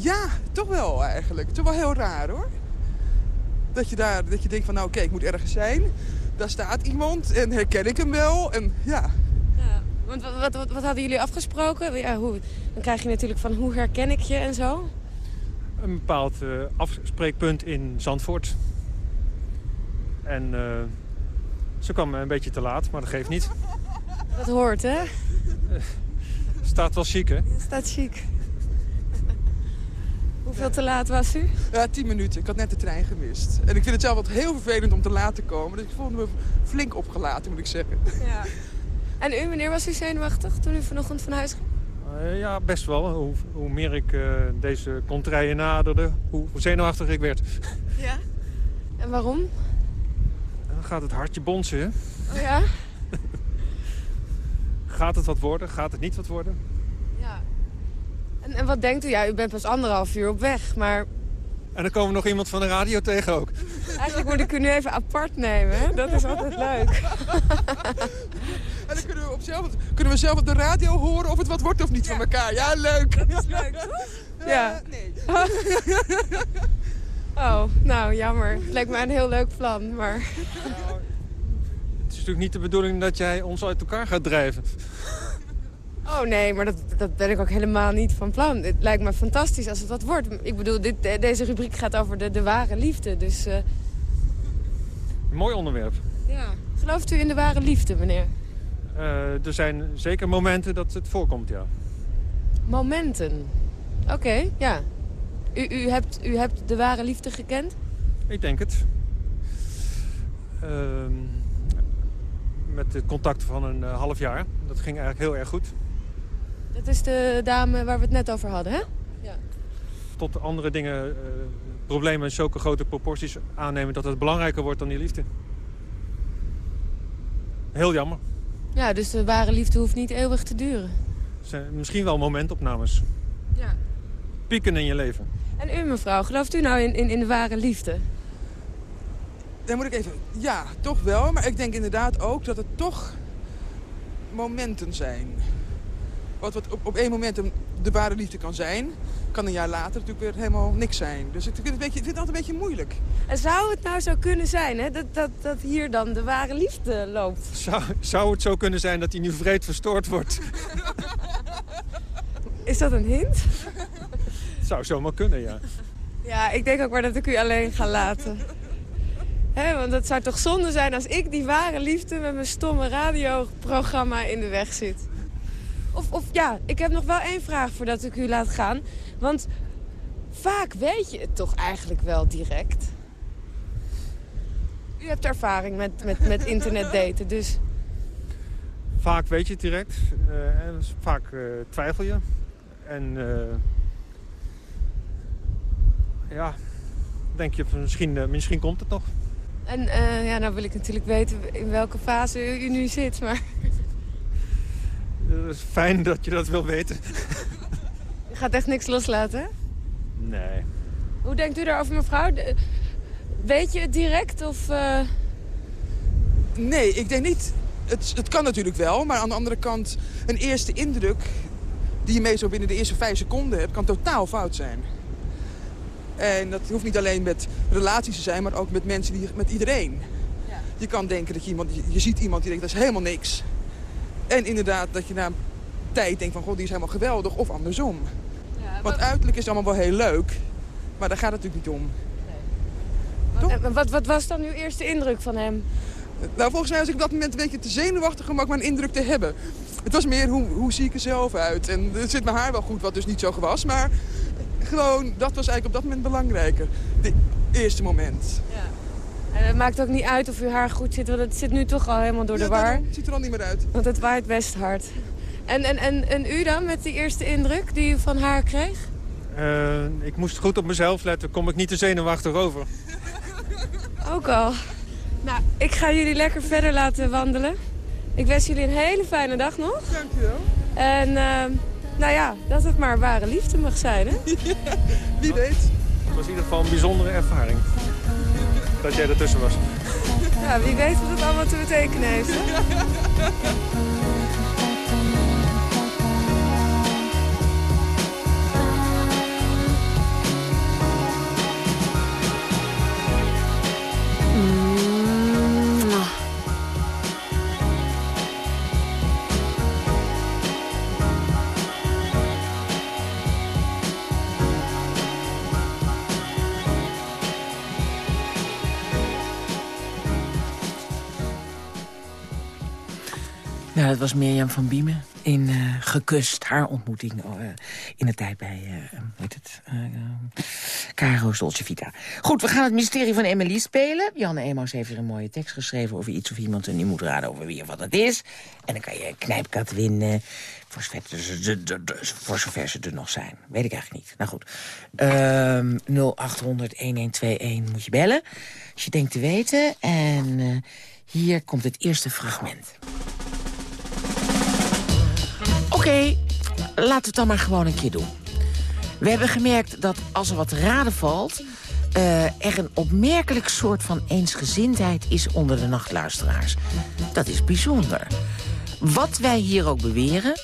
Speaker 9: Ja, toch wel eigenlijk. Toch wel heel raar hoor. Dat je, daar, dat je denkt van, nou oké, ik moet ergens zijn. Daar staat iemand en herken ik hem wel. En ja,
Speaker 7: Ja. Want wat, wat, wat, hadden jullie afgesproken? Ja, hoe, dan krijg je natuurlijk van hoe herken ik je en zo.
Speaker 8: Een bepaald eh, afspreekpunt in Zandvoort. En eh, ze kwam een beetje te laat, maar dat geeft niet.
Speaker 7: Dat hoort, hè?
Speaker 8: Staat wel chic, hè?
Speaker 7: Staat chic. Hoeveel te laat was u?
Speaker 9: ja, tien minuten. Ik had net de trein gemist. En ik vind het zelf wat heel vervelend om te laat te komen. Dus ik voelde me flink opgelaten, moet ik zeggen.
Speaker 7: Ja. En u, meneer, was u zenuwachtig toen u vanochtend van huis ging?
Speaker 8: Eh, ja, best wel. Hoe, hoe meer ik eh, deze contraien naderde, hoe zenuwachtiger ik werd.
Speaker 7: Ja. En waarom?
Speaker 8: Dan gaat het hartje bonzen, hè?
Speaker 7: Oh ja?
Speaker 8: Gaat het wat worden? Gaat het niet wat worden?
Speaker 7: En, en wat denkt u? Ja, u bent pas anderhalf uur op weg, maar
Speaker 8: En dan komen we nog iemand van de radio tegen ook.
Speaker 7: eigenlijk moet ik u nu even apart nemen. Hè? Dat is altijd leuk.
Speaker 9: En dan kunnen we, op zelf, kunnen we zelf op de radio horen of het wat wordt of niet van elkaar. Ja, leuk.
Speaker 7: Dat is leuk, toch? Ja.
Speaker 9: nee.
Speaker 7: Oh, nou jammer. Lijkt mij een heel leuk plan, maar...
Speaker 8: Het is natuurlijk niet de bedoeling dat jij ons uit elkaar gaat drijven.
Speaker 7: Oh nee, maar dat, dat ben ik ook helemaal niet van plan. Het lijkt me fantastisch als het wat wordt. Ik bedoel, dit, deze rubriek gaat over de, de ware liefde, dus... Uh...
Speaker 8: Een mooi onderwerp.
Speaker 7: Ja. Gelooft u in de ware liefde, meneer?
Speaker 8: Uh, er zijn zeker momenten dat het voorkomt, ja.
Speaker 7: Momenten? Oké, ja. U, u, hebt, u hebt de ware liefde gekend?
Speaker 8: Ik denk het. Uh, met het contact van een uh, half jaar. Dat ging eigenlijk heel erg goed.
Speaker 7: Dat is de dame waar we het net over hadden, hè?
Speaker 8: Ja. Tot andere dingen, uh, problemen zulke grote proporties aannemen... dat het belangrijker wordt dan die liefde. Heel jammer.
Speaker 7: Ja, dus de ware liefde hoeft niet eeuwig te duren.
Speaker 8: Zijn misschien wel momentopnames.
Speaker 7: Ja.
Speaker 8: Pieken in je leven.
Speaker 7: En u, mevrouw, gelooft u nou in, in, in de ware liefde?
Speaker 9: Dan moet ik even... Ja, toch wel. Maar ik denk inderdaad ook dat het toch momenten zijn. Wat, wat op, op één moment de ware liefde kan zijn... kan een jaar later natuurlijk weer helemaal niks zijn. Dus ik vind het, een beetje, ik vind het altijd een beetje moeilijk.
Speaker 7: En zou het nou zo kunnen zijn, hè? Dat, dat, dat hier dan de ware liefde loopt?
Speaker 8: Zou, zou het zo kunnen zijn dat hij nu vreed verstoord wordt?
Speaker 7: Is dat een hint?
Speaker 8: Het zou zomaar kunnen, ja.
Speaker 7: Ja, ik denk ook maar dat ik u alleen ga laten. He, want het zou toch zonde zijn als ik die ware liefde met mijn stomme radioprogramma in de weg zit. Of, of ja, ik heb nog wel één vraag voordat ik u laat gaan. Want vaak weet je het toch eigenlijk wel direct. U hebt ervaring met, met, met internetdaten, dus...
Speaker 8: Vaak weet je het direct. Uh, en vaak uh, twijfel je. En uh, ja, denk je misschien, misschien komt het nog.
Speaker 7: En ja, nou wil ik natuurlijk weten in welke fase u nu zit, maar...
Speaker 8: Het is fijn dat je dat wil weten.
Speaker 7: Je gaat echt niks loslaten?
Speaker 8: Nee.
Speaker 7: Hoe denkt u daarover, mevrouw? Weet je het direct of... Uh...
Speaker 9: Nee, ik denk niet... Het, het kan natuurlijk wel, maar aan de andere kant... een eerste indruk die je meestal binnen de eerste vijf seconden hebt... kan totaal fout zijn. En dat hoeft niet alleen met relaties te zijn, maar ook met mensen, die, met iedereen. Ja. Je kan denken dat je iemand... Je, je ziet iemand die denkt, dat is helemaal niks. En inderdaad dat je na een tijd denkt van, god, die is helemaal geweldig. Of andersom. Ja, Want uiterlijk is allemaal wel heel leuk. Maar daar gaat het natuurlijk niet om.
Speaker 7: Nee. Wat, wat was dan uw eerste indruk van hem?
Speaker 9: Nou, volgens mij was ik op dat moment een beetje te zenuwachtig om ook maar een indruk te hebben. Het was meer, hoe, hoe zie ik er zelf uit? En er zit mijn haar wel goed, wat dus niet zo was. Maar gewoon, dat was eigenlijk op dat moment belangrijker. Het eerste moment. Ja.
Speaker 7: Het maakt ook niet uit of uw haar goed zit, want het zit nu toch al helemaal door de war.
Speaker 9: Het ziet er al niet meer uit.
Speaker 7: Want het waait best hard. En, en, en, en u dan, met die eerste indruk die u van haar kreeg?
Speaker 8: Uh, ik moest goed op mezelf letten. Kom ik niet te zenuwachtig over.
Speaker 7: Ook al. Nou, ik ga jullie lekker verder laten wandelen. Ik wens jullie een hele fijne dag nog.
Speaker 9: Dankjewel.
Speaker 7: En uh, nou ja, dat het maar ware liefde mag zijn, hè?
Speaker 9: Ja, wie weet.
Speaker 8: Het was in ieder geval een bijzondere ervaring dat jij ertussen was.
Speaker 7: Ja, wie weet wat het allemaal te betekenen heeft. Hè?
Speaker 3: Dat was Mirjam van Biemen in uh, Gekust. Haar ontmoeting uh, in de tijd bij, uh, weet het, Caro Dolce Vita. Goed, we gaan het mysterie van Emily spelen. Janne Emos heeft er een mooie tekst geschreven over iets of iemand... en die moet raden over wie of wat het is. En dan kan je knijpkat winnen, voor zover, ze, er nog zijn. Weet ik eigenlijk niet. Nou goed, 0800-1121 moet je bellen, als je denkt te weten. En hier komt het eerste fragment. Oké, we het dan maar gewoon een keer doen. We hebben gemerkt dat als er wat raden valt... Uh, er een opmerkelijk soort van eensgezindheid is onder de nachtluisteraars. Dat is bijzonder. Wat wij hier ook beweren...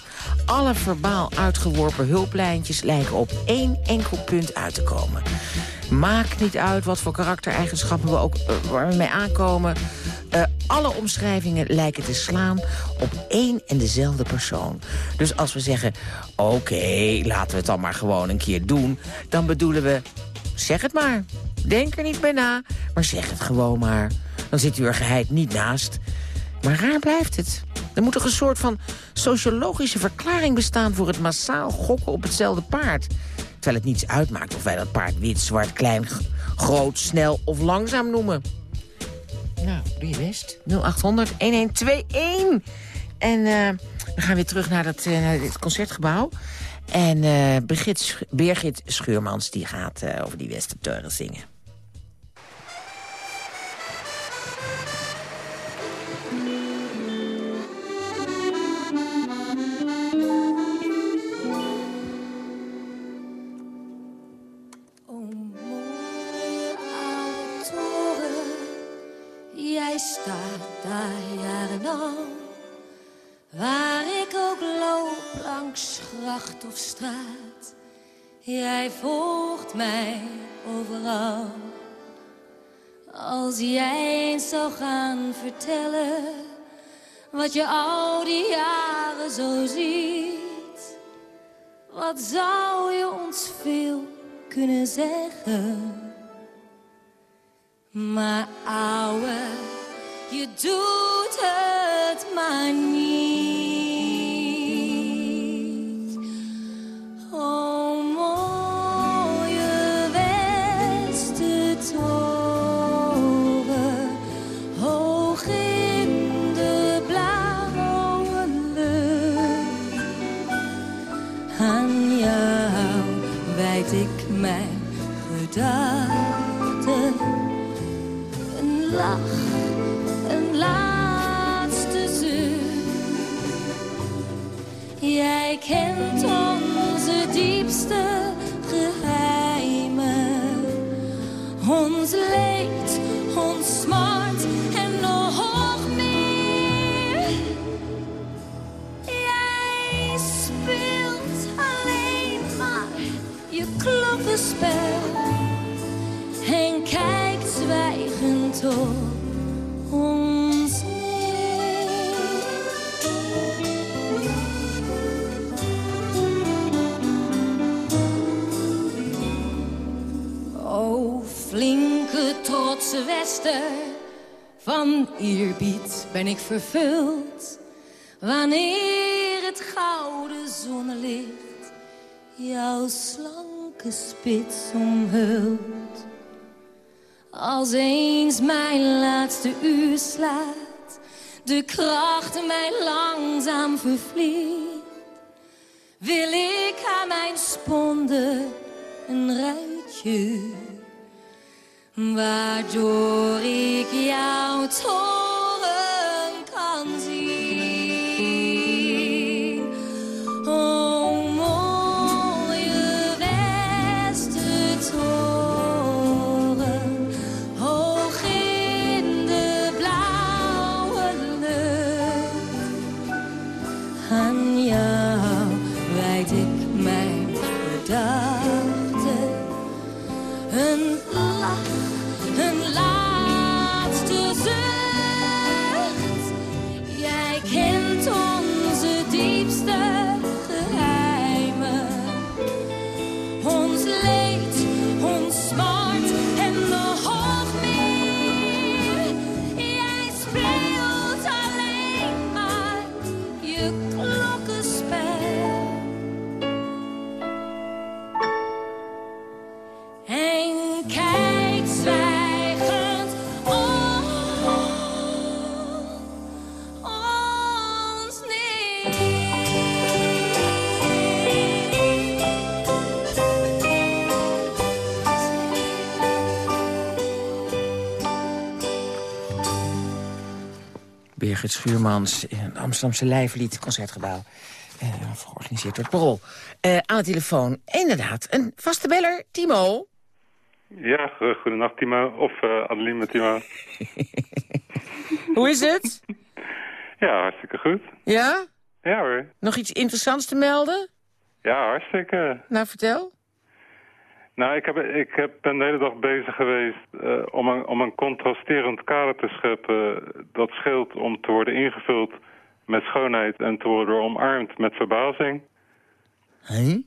Speaker 3: alle verbaal uitgeworpen hulplijntjes lijken op één enkel punt uit te komen. Maakt niet uit wat voor karaktereigenschappen we ook uh, waar we mee aankomen. Uh, alle omschrijvingen lijken te slaan op één en dezelfde persoon. Dus als we zeggen, oké, laten we het dan maar gewoon een keer doen... dan bedoelen we, zeg het maar. Denk er niet bij na, maar zeg het gewoon maar. Dan zit u er geheid niet naast. Maar raar blijft het. Er moet toch een soort van sociologische verklaring bestaan... voor het massaal gokken op hetzelfde paard. Terwijl het niets uitmaakt of wij dat paard wit, zwart, klein, groot, snel of langzaam noemen. Nou, doe je best. 0800 1121. En uh, we gaan weer terug naar, dat, dit concertgebouw. En uh, Birgit, Schuurmans die gaat over die Westerteuren zingen.
Speaker 10: Of straat. Jij volgt mij overal. Als jij eens zou gaan vertellen wat je al die jaren zo ziet. Wat zou je ons veel kunnen zeggen? Maar ouwe je doet het maar niet. Een lach laatste zucht. Jij kent onze diepste geheimen. Ons leed, ons smart en nog meer. Jij speelt alleen maar je klokkenspel. Zwijgend op ons O flinke trotse wester, van eerbied ben ik vervuld. Wanneer het gouden zonnelicht jouw slanke spits omhult. Als eens mijn laatste uur slaat, de kracht mij langzaam vervliet, wil ik aan mijn sponde een ruitje, waardoor ik jouw toren
Speaker 3: Birgit Schuurmans in het Amsterdamse Lijflied Concertgebouw. Eh, georganiseerd door het Parool. Eh, aan de telefoon, inderdaad, een vaste beller, Timo.
Speaker 11: Ja, go- goedenacht Timo. Of eh Adeline met Timo.
Speaker 3: Hoe is het?
Speaker 11: Ja, hartstikke goed.
Speaker 3: Ja?
Speaker 11: Ja hoor.
Speaker 3: Nog iets interessants te melden?
Speaker 11: Ja, hartstikke.
Speaker 3: Nou, vertel.
Speaker 11: Nou, ik, heb, ik heb, ben de hele dag bezig geweest eh, om, een, om een contrasterend kader te scheppen... dat scheelt om te worden ingevuld met schoonheid en te worden omarmd met verbazing.
Speaker 3: Hé?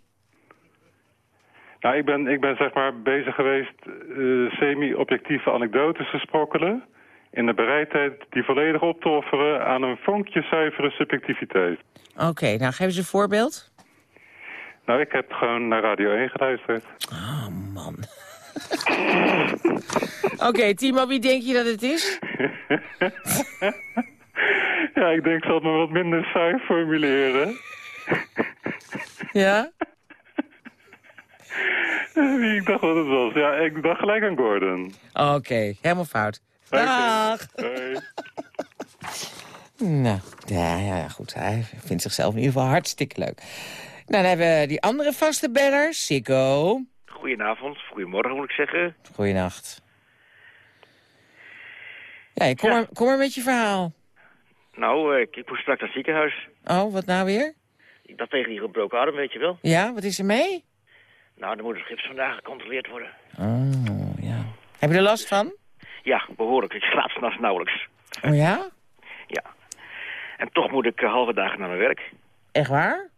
Speaker 11: Nou, ik ben, ik ben zeg maar bezig geweest eh, semi-objectieve anekdotes te sprokkelen... in de bereidheid die volledig op te offeren aan een vonkje zuivere subjectiviteit.
Speaker 3: Oké, nou geef eens een voorbeeld.
Speaker 11: Nou, ik heb gewoon naar Radio 1 geluisterd.
Speaker 3: Oh, man. Oké, Timo, wie denk je dat het is?
Speaker 11: ja, ik denk, het maar wat minder saai formuleren.
Speaker 3: Ja?
Speaker 11: Wie ik dacht wat het was. Ja, ik dacht gelijk aan Gordon.
Speaker 3: Oké, helemaal fout. Dag! Nou, ja, ja, goed. Hij vindt zichzelf in ieder geval hartstikke leuk. Nou, dan hebben we die andere vaste beller, Sikko.
Speaker 12: Goedenavond, goedemorgen moet ik zeggen.
Speaker 3: Goeienacht. Ja, kom, Maar, kom maar met je verhaal.
Speaker 12: Nou, eh, ik, ik moest straks naar het ziekenhuis.
Speaker 3: Oh, wat nou weer?
Speaker 12: Ik dacht tegen die gebroken arm, weet je wel.
Speaker 3: Ja, wat is er mee?
Speaker 12: Nou, dan moet het gips vandaag gecontroleerd worden.
Speaker 3: Oh, ja. Heb je er last van?
Speaker 12: Ja, behoorlijk. Ik slaap s'nachts nauwelijks.
Speaker 3: Oh ja?
Speaker 12: Ja. En toch moet ik eh, halve dagen naar mijn werk.
Speaker 3: Echt waar?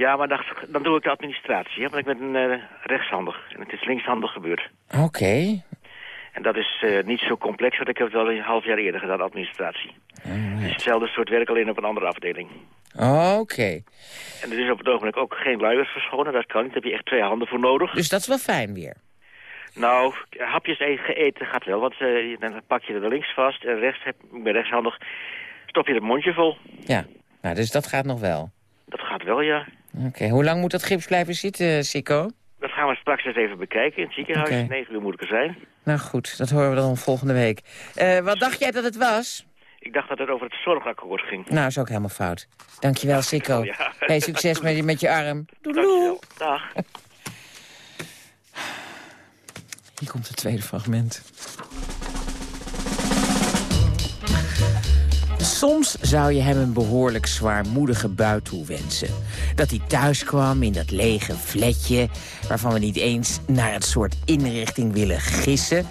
Speaker 12: Ja, maar dacht, dan doe ik de administratie, hè, want ik ben uh, rechtshandig. En het is linkshandig gebeurd.
Speaker 3: Oké.
Speaker 12: En dat is uh, niet zo complex, want ik heb het al een half jaar eerder gedaan, administratie. Het is hetzelfde soort werk, alleen op een andere afdeling.
Speaker 3: Oké.
Speaker 12: En er is op het ogenblik ook geen luiers verschonen, dat kan niet. Daar heb je echt twee handen voor nodig.
Speaker 3: Dus dat is wel fijn weer?
Speaker 12: Nou, hapjes eten, eten gaat wel, want uh, dan pak je er links vast en rechts, heb, ik ben rechtshandig, stop je het mondje vol.
Speaker 3: Ja, nou, dus dat gaat nog wel?
Speaker 12: Dat gaat wel, ja.
Speaker 3: Oké, hoe lang moet dat gips blijven zitten, Sico?
Speaker 12: Dat gaan we straks eens even bekijken in het ziekenhuis.
Speaker 3: Oké.
Speaker 12: 9 uur moet ik er zijn.
Speaker 3: Nou goed, dat horen we dan volgende week. Eh, wat dacht jij dat het was?
Speaker 12: Ik dacht dat het over het zorgakkoord ging.
Speaker 3: Nou, is ook helemaal fout. Dankjewel, Sikko.
Speaker 12: Ja.
Speaker 3: Hey, succes met je, met je arm.
Speaker 12: Dankjewel. Dag.
Speaker 3: Hier komt het tweede fragment. Soms zou je hem een behoorlijk zwaarmoedige bui toewensen. Dat hij thuis kwam in dat lege flatje... waarvan we niet eens naar het soort inrichting willen gissen...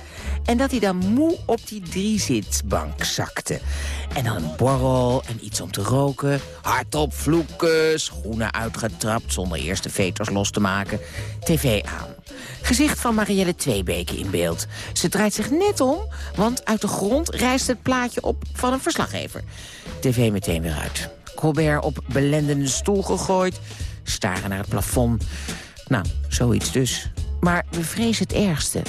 Speaker 3: en dat hij dan moe op die driezitsbank zakte. En dan een borrel en iets om te roken. Hardop vloeken, schoenen uitgetrapt zonder eerst de veters los te maken. TV aan. Gezicht van Marielle Tweebeke in beeld. Ze draait zich net om, want uit de grond rijst het plaatje op van een verslaggever. TV meteen weer uit. Colbert op belendende stoel gegooid. Staren naar het plafond. Nou, zoiets dus. Maar we vrezen het ergste.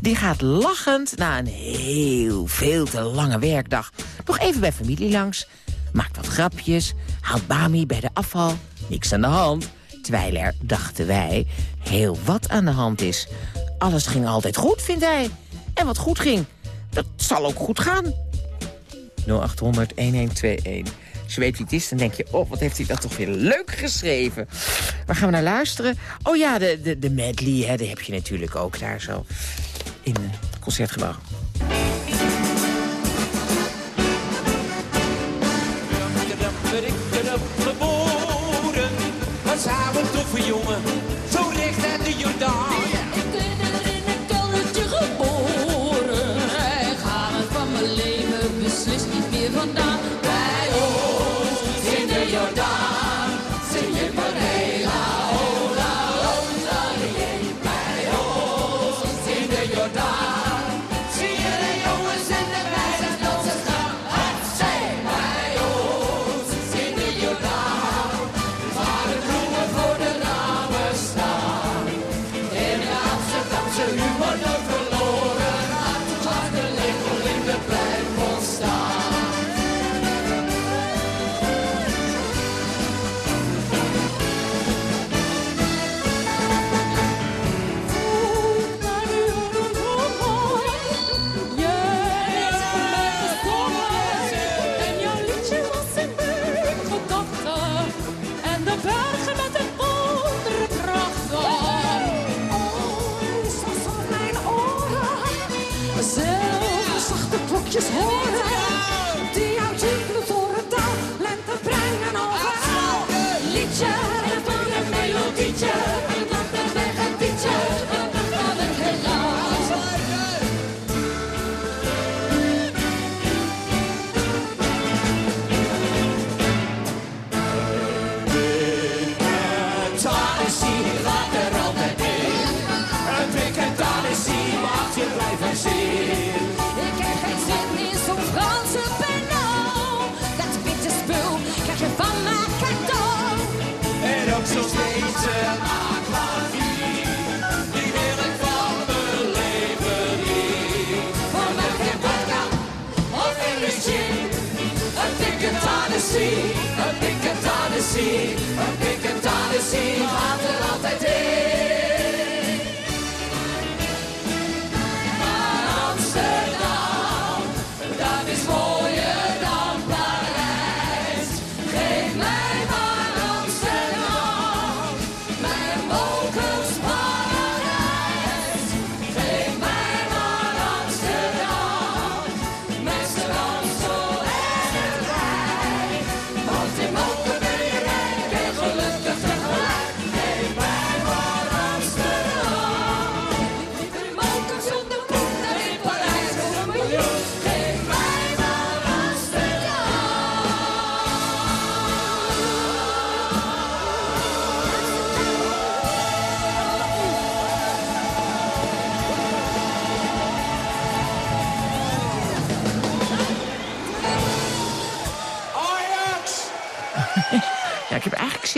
Speaker 3: Die gaat lachend na een heel veel te lange werkdag... nog even bij familie langs. Maakt wat grapjes. Haalt Bami bij de afval. Niks aan de hand. Terwijl er, dachten wij, heel wat aan de hand is. Alles ging altijd goed, vindt hij. En wat goed ging, dat zal ook goed gaan. 0800 1121. Als je weet wie het is, dan denk je... oh, wat heeft hij dat toch weer leuk geschreven. Waar gaan we naar luisteren? Oh ja, de, de, de medley, hè, die heb je natuurlijk ook daar zo in het concertgebouw.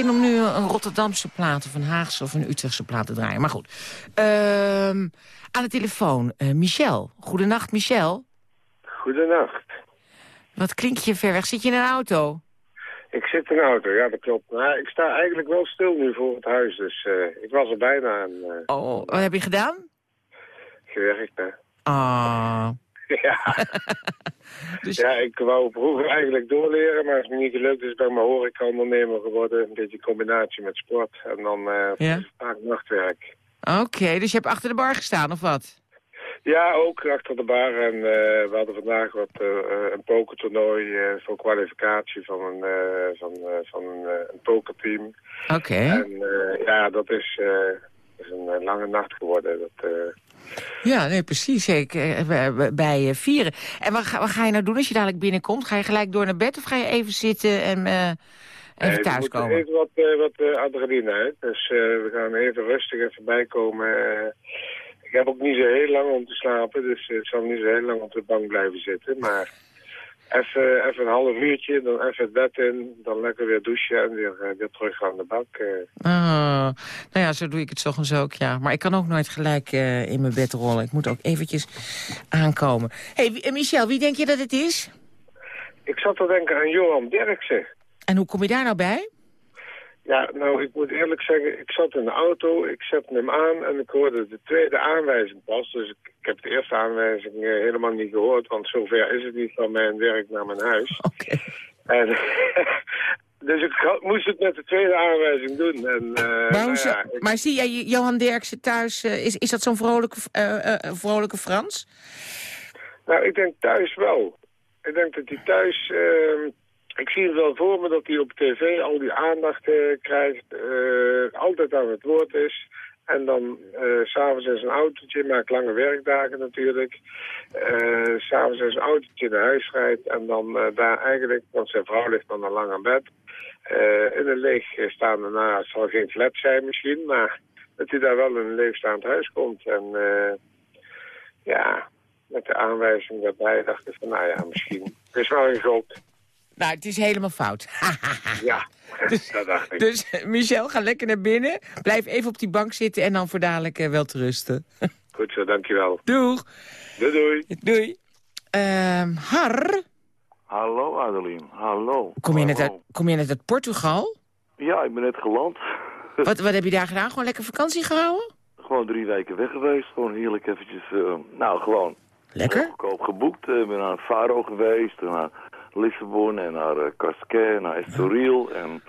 Speaker 3: Zin om nu een Rotterdamse plaat... of een Haagse of een Utrechtse plaat te draaien. Maar goed. Ehm, aan de telefoon, eh, Michel. Goedenacht, Michel.
Speaker 13: Goedenacht.
Speaker 3: Wat klink je ver weg? Zit je in een auto?
Speaker 13: Ik zit in een auto, ja dat klopt. Maar ik sta eigenlijk wel stil nu voor het huis, dus eh, ik was er bijna aan eh,
Speaker 3: Oh, wat heb je gedaan?
Speaker 13: gewerkt. Hè.
Speaker 3: Ah.
Speaker 13: Ja.
Speaker 3: Dus-
Speaker 13: ja, ik wou vroeger eigenlijk doorleren, maar het is me niet gelukt. Dus ik ben maar horecaondernemer geworden. Een beetje combinatie met sport. En dan eh
Speaker 3: Ja?
Speaker 13: vaak nachtwerk.
Speaker 3: Oké, dus je hebt achter de bar gestaan, of wat?
Speaker 13: Ja, ook achter de bar. En eh, we hadden vandaag wat, eh, een pokertoernooi eh, voor kwalificatie van een, van, van een, pokerteam.
Speaker 3: Oké.
Speaker 13: En ja, dat is, is een lange nacht geworden. Dat,
Speaker 3: Ja, nee, precies. Ik, eh, bij- eh, vieren. En wat ga, wat ga je nou doen als je dadelijk binnenkomt? Ga je gelijk door naar bed of ga je even zitten en eh, even
Speaker 13: Nee,
Speaker 3: thuiskomen?
Speaker 13: even wat, eh, wat adrenaline uit. Dus we gaan even rustig even bijkomen. Ik heb ook niet zo heel lang om te slapen, dus ik zal niet zo heel lang op de bank blijven zitten. Maar even, even een half uurtje, dan even het bed in, dan lekker weer douchen en weer, eh, weer terug aan de bank. eh.
Speaker 3: Ah, nou ja, zo doe ik het toch eens ook, ja. Maar ik kan ook nooit gelijk eh, in mijn bed rollen. Ik moet ook eventjes aankomen. hey, wie- eh, Michel, wie denk je dat het is?
Speaker 13: Ik zat te denken aan Johan Derksen.
Speaker 3: En hoe kom je daar nou bij?
Speaker 13: Ja, nou, ik moet eerlijk zeggen, ik zat in de auto, ik zette hem aan en ik hoorde de tweede aanwijzing pas. Dus ik, ik heb de eerste aanwijzing eh, helemaal niet gehoord, want zover is het niet van mijn werk naar mijn huis.
Speaker 3: Oké.
Speaker 13: En, dus ik had- moest het met de tweede aanwijzing doen. En, eh,
Speaker 3: Maar,
Speaker 13: nou ja, ik-
Speaker 3: maar zie jij Johan Derksen thuis, eh, is, is dat zo'n vrolijke, vrolijke Frans?
Speaker 13: nou, ik denk thuis wel. Ik denk dat hij thuis... ik zie het wel voor me dat hij op tv al die aandacht eh, krijgt, eh, altijd aan het woord is. En dan eh, s'avonds in zijn autootje, maakt lange werkdagen natuurlijk. s'avonds in zijn autootje naar huis rijdt en dan daar eigenlijk, want zijn vrouw ligt dan al lang aan bed, in een leegstaande, nou het zal geen flat zijn misschien, maar dat hij daar wel in een leegstaand huis komt. En ja, met de aanwijzing daarbij dacht ik van, nou ja, misschien. Is wel een gok.
Speaker 3: Nou, het is helemaal fout.
Speaker 13: Ja, dat dacht ik.
Speaker 3: Dus eh, Michel, ga lekker naar binnen. Blijf even op die bank zitten en dan voor dadelijk eh, wel te rusten.
Speaker 13: Goed zo, dankjewel.
Speaker 3: Doeg.
Speaker 13: Doei doei.
Speaker 3: Doei. Ehm, Har,
Speaker 14: Hallo Adeline, hallo.
Speaker 3: kom je, net uit, kom je net uit Portugal?
Speaker 14: Ja, ik ben net geland.
Speaker 3: Wat, wat heb je daar gedaan? Gewoon lekker vakantie gehouden?
Speaker 14: Gewoon drie weken weg geweest. Gewoon heerlijk eventjes, eh, nou gewoon.
Speaker 3: Lekker?
Speaker 14: Goedkoop geboekt. Ik ben naar Faro geweest, naar Lissabon en naar uh, Casquet, naar Estoril. En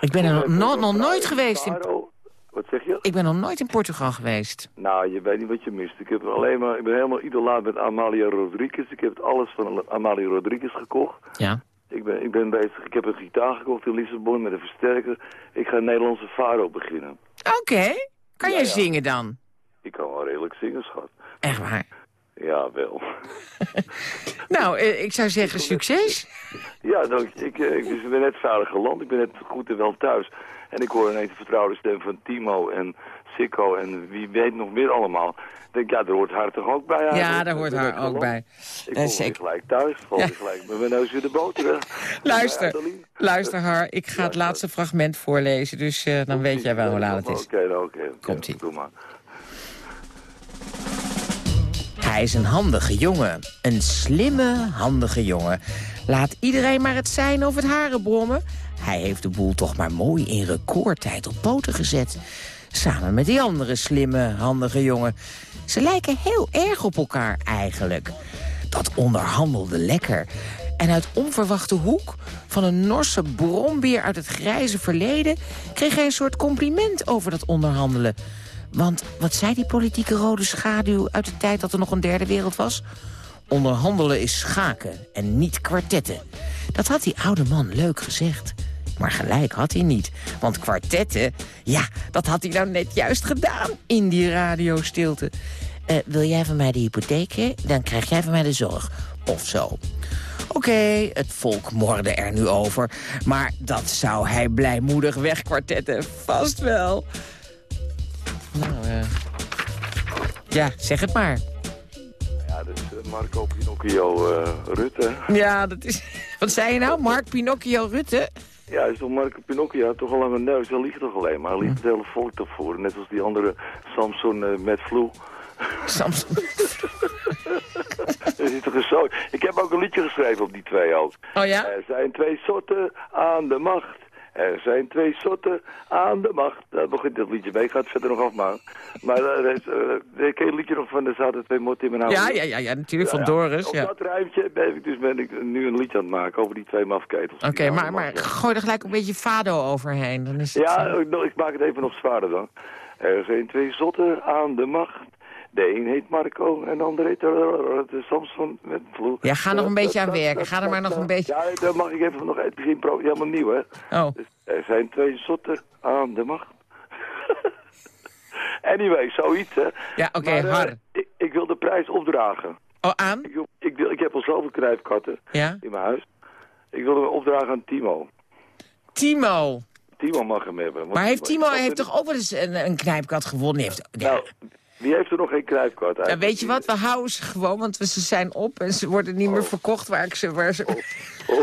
Speaker 3: Ik ben er nog, no- nooit geweest. In,
Speaker 14: Faro. Wat zeg je?
Speaker 3: ik ben nog nooit in Portugal geweest.
Speaker 14: Nou, je weet niet wat je mist. Ik, heb alleen maar, ik ben helemaal idolaat met Amalia Rodriguez. Ik heb alles van Amalia Rodriguez gekocht.
Speaker 3: Ja.
Speaker 14: Ik ben, ik ben bezig. Ik heb een gitaar gekocht in Lissabon met een versterker. Ik ga een Nederlandse Faro beginnen.
Speaker 3: Oké. Kan
Speaker 14: Ja,
Speaker 3: jij
Speaker 14: ja.
Speaker 3: zingen dan?
Speaker 14: Ik kan wel redelijk zingen, schat.
Speaker 3: Echt waar?
Speaker 14: Ja, wel.
Speaker 3: Nou, eh, ik zou zeggen succes.
Speaker 14: Ja, dank je. Ik, eh, ik dus ik ben net veilig geland. Ik ben net goed en wel thuis. En ik hoor ineens de vertrouwde stem van Timo en Sikko en wie weet nog meer allemaal. Ik denk, ja, daar hoort haar toch ook bij eigenlijk?
Speaker 3: Ja, daar hoort haar ook bij.
Speaker 14: Ik
Speaker 3: Eh,
Speaker 14: kom
Speaker 3: zeker.
Speaker 14: weer gelijk thuis. Val
Speaker 3: Ja.
Speaker 14: gelijk met mijn neus weer de boter. hè.
Speaker 3: Luister, luister Har, ik ga het laatste fragment voorlezen, dus eh, dan weet jij wel hoe laat het is.
Speaker 14: Oké. oké.
Speaker 3: Komt-ie. Hij is een handige jongen. Een slimme, handige jongen. Laat iedereen maar het zijn of het haren brommen. Hij heeft de boel toch maar mooi in recordtijd op poten gezet. Samen met die andere slimme, handige jongen. Ze lijken heel erg op elkaar eigenlijk. Dat onderhandelde lekker. En uit onverwachte hoek van een Norse brombeer uit het grijze verleden... kreeg hij een soort compliment over dat onderhandelen. Want wat zei die politieke rode schaduw uit de tijd dat er nog een derde wereld was? Onderhandelen is schaken en niet kwartetten. Dat had die oude man leuk gezegd. Maar gelijk had hij niet. Want kwartetten, ja, dat had hij nou net juist gedaan in die radiostilte. Eh, wil jij van mij de hypotheek, dan krijg jij van mij de zorg. Of zo. Oké, het volk morde er nu over. Maar dat zou hij blijmoedig wegkwartetten vast wel. Nou, eh... Ja, zeg het maar.
Speaker 14: Ja, dus eh, Marco Pinocchio eh, Rutte.
Speaker 3: Ja, dat is... Wat zei je nou? Mark Pinocchio Rutte?
Speaker 14: Ja, is toch Marco Pinocchio, had toch al een neus, hij liegt toch alleen maar. Hij liegt het hele volk toch voor, net als die andere Samson met vloe.
Speaker 3: Samson.
Speaker 14: Dat is toch een zo... Ik heb ook een liedje geschreven op die twee ook.
Speaker 3: Oh ja?
Speaker 14: Er zijn twee soorten aan de macht. Er zijn twee soorten aan de macht. Daar begint dat liedje mee. Ik ga het verder nog afmaken. Maar uh, uh, ik ken het liedje nog van de zaten twee motten in mijn hoofd.
Speaker 3: Ja, ja, ja, ja, natuurlijk, van Doris.
Speaker 14: Op
Speaker 3: Ja.
Speaker 14: dat rijmpje ben ik, dus ben ik nu een liedje aan het maken over die twee mafketels.
Speaker 3: Oké, maar, maar gooi er gelijk een beetje fado overheen. Dan is het,
Speaker 14: Ja, ik, nou, ik maak het even nog zwaarder dan. Er zijn twee zotten aan de macht. De een heet Marco en de ander heet uh, de Samson met vloer.
Speaker 3: Ja, ga nog een beetje aan werken. Ga er maar nog een beetje...
Speaker 14: Ja, dan mag ik even nog het begin helemaal nieuw, hè?
Speaker 3: Oh.
Speaker 14: Dus er zijn twee zotten aan de macht. anyway, zoiets, hè?
Speaker 3: Ja, oké,
Speaker 14: eh,
Speaker 3: har.
Speaker 14: ik, wil de prijs opdragen.
Speaker 3: Oh, aan?
Speaker 14: Ik, ik, wil- ik heb al zoveel kruipkatten
Speaker 3: Ja?
Speaker 14: in mijn huis. Ik wil hem opdragen aan Timo.
Speaker 3: Timo.
Speaker 14: Timo mag hem hebben.
Speaker 3: Maar heeft Timo heeft toch ook wel eens een, een knijpkat gewonnen? Heeft, ja.
Speaker 14: Nou, wie heeft er nog geen
Speaker 3: Ja,
Speaker 14: eigenlijk?
Speaker 3: weet je wat, we houden ze gewoon, want ze zijn op en ze worden niet meer verkocht waar ik ze... Waar ze...
Speaker 14: Oh,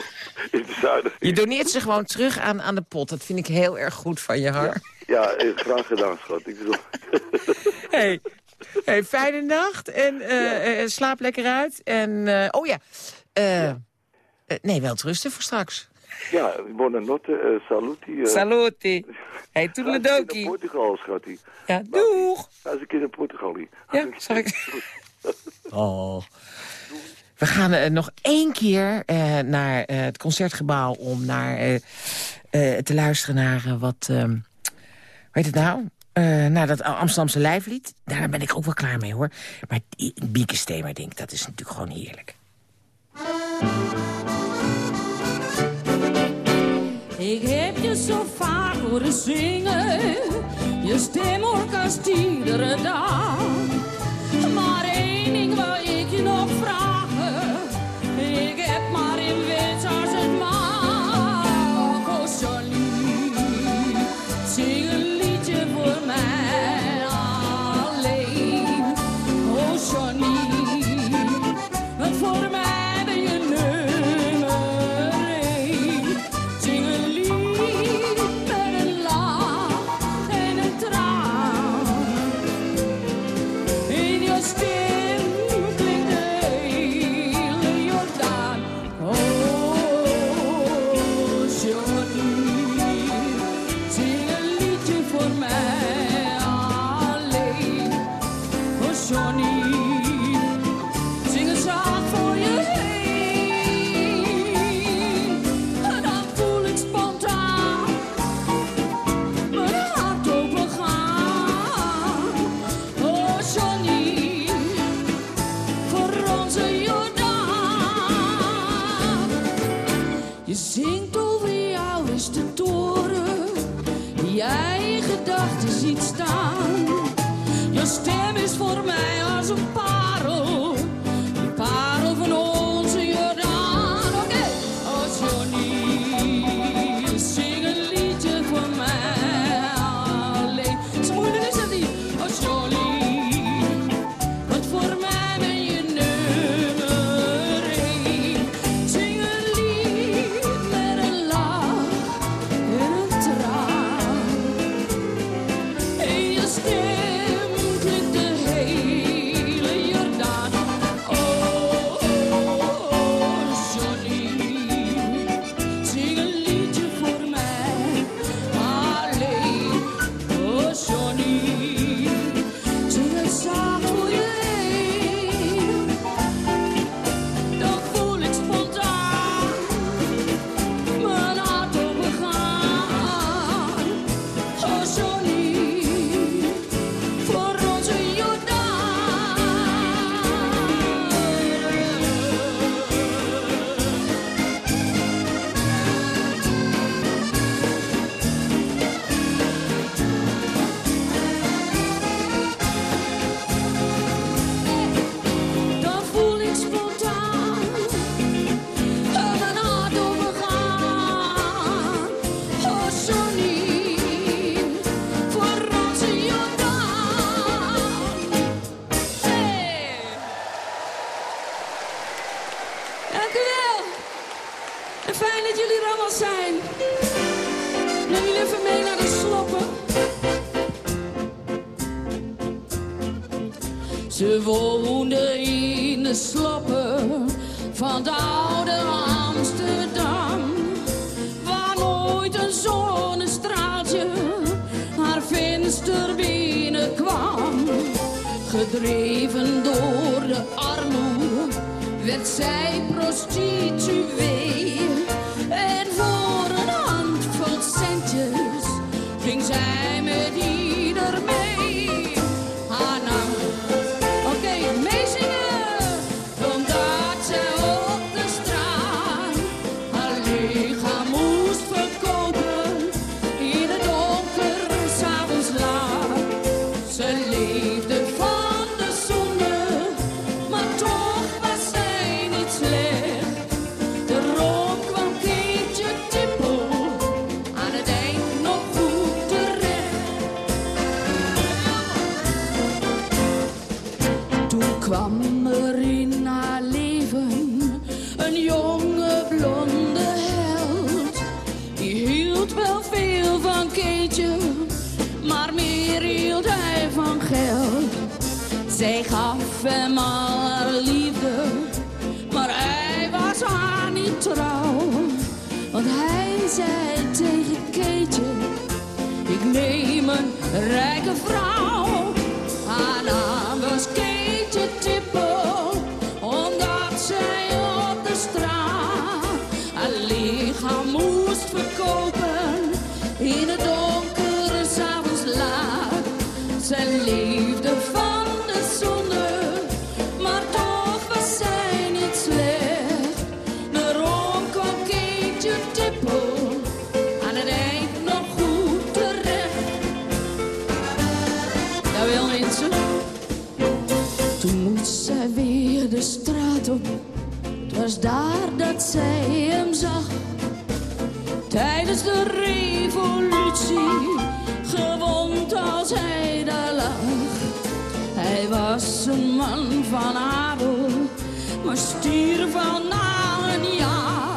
Speaker 14: is bezuinigd.
Speaker 3: Je doneert ze gewoon terug aan, aan de pot. Dat vind ik heel erg goed van je, Har.
Speaker 14: Ja, eh, graag gedaan, schat. Ik bedoel...
Speaker 3: Hey. hey, fijne nacht en eh, eh, slaap lekker uit. En, oh ja, eh, nee, wel rusten voor straks.
Speaker 14: Ja, buonanotte, uh, saluti. eh.
Speaker 3: Saluti. Hey,
Speaker 14: Ga
Speaker 3: toedeledokie.
Speaker 14: naar Portugal, schattie.
Speaker 3: Ja, doeg.
Speaker 14: Ga eens een keer naar Portugal.
Speaker 3: Ja, zal ik... Oh. We gaan eh, nog één keer eh, naar eh, het Concertgebouw... om naar, eh, eh, te luisteren naar eh, wat... ehm hoe heet het nou? Eh, naar dat Amsterdamse lijflied. Daar ben ik ook wel klaar mee, hoor. Maar die Biekes thema, denk ik, dat is natuurlijk gewoon heerlijk.
Speaker 10: Ik heb je zo vaak horen zingen, je stem orkest iedere dag. van de oude Amsterdam. Waar nooit een zonnestraaltje haar venster binnenkwam. Gedreven door de armoede werd zij prostituee. how much. de revolutie, gewond als hij daar lag. Hij was een man van adel, maar stierf al na een jaar.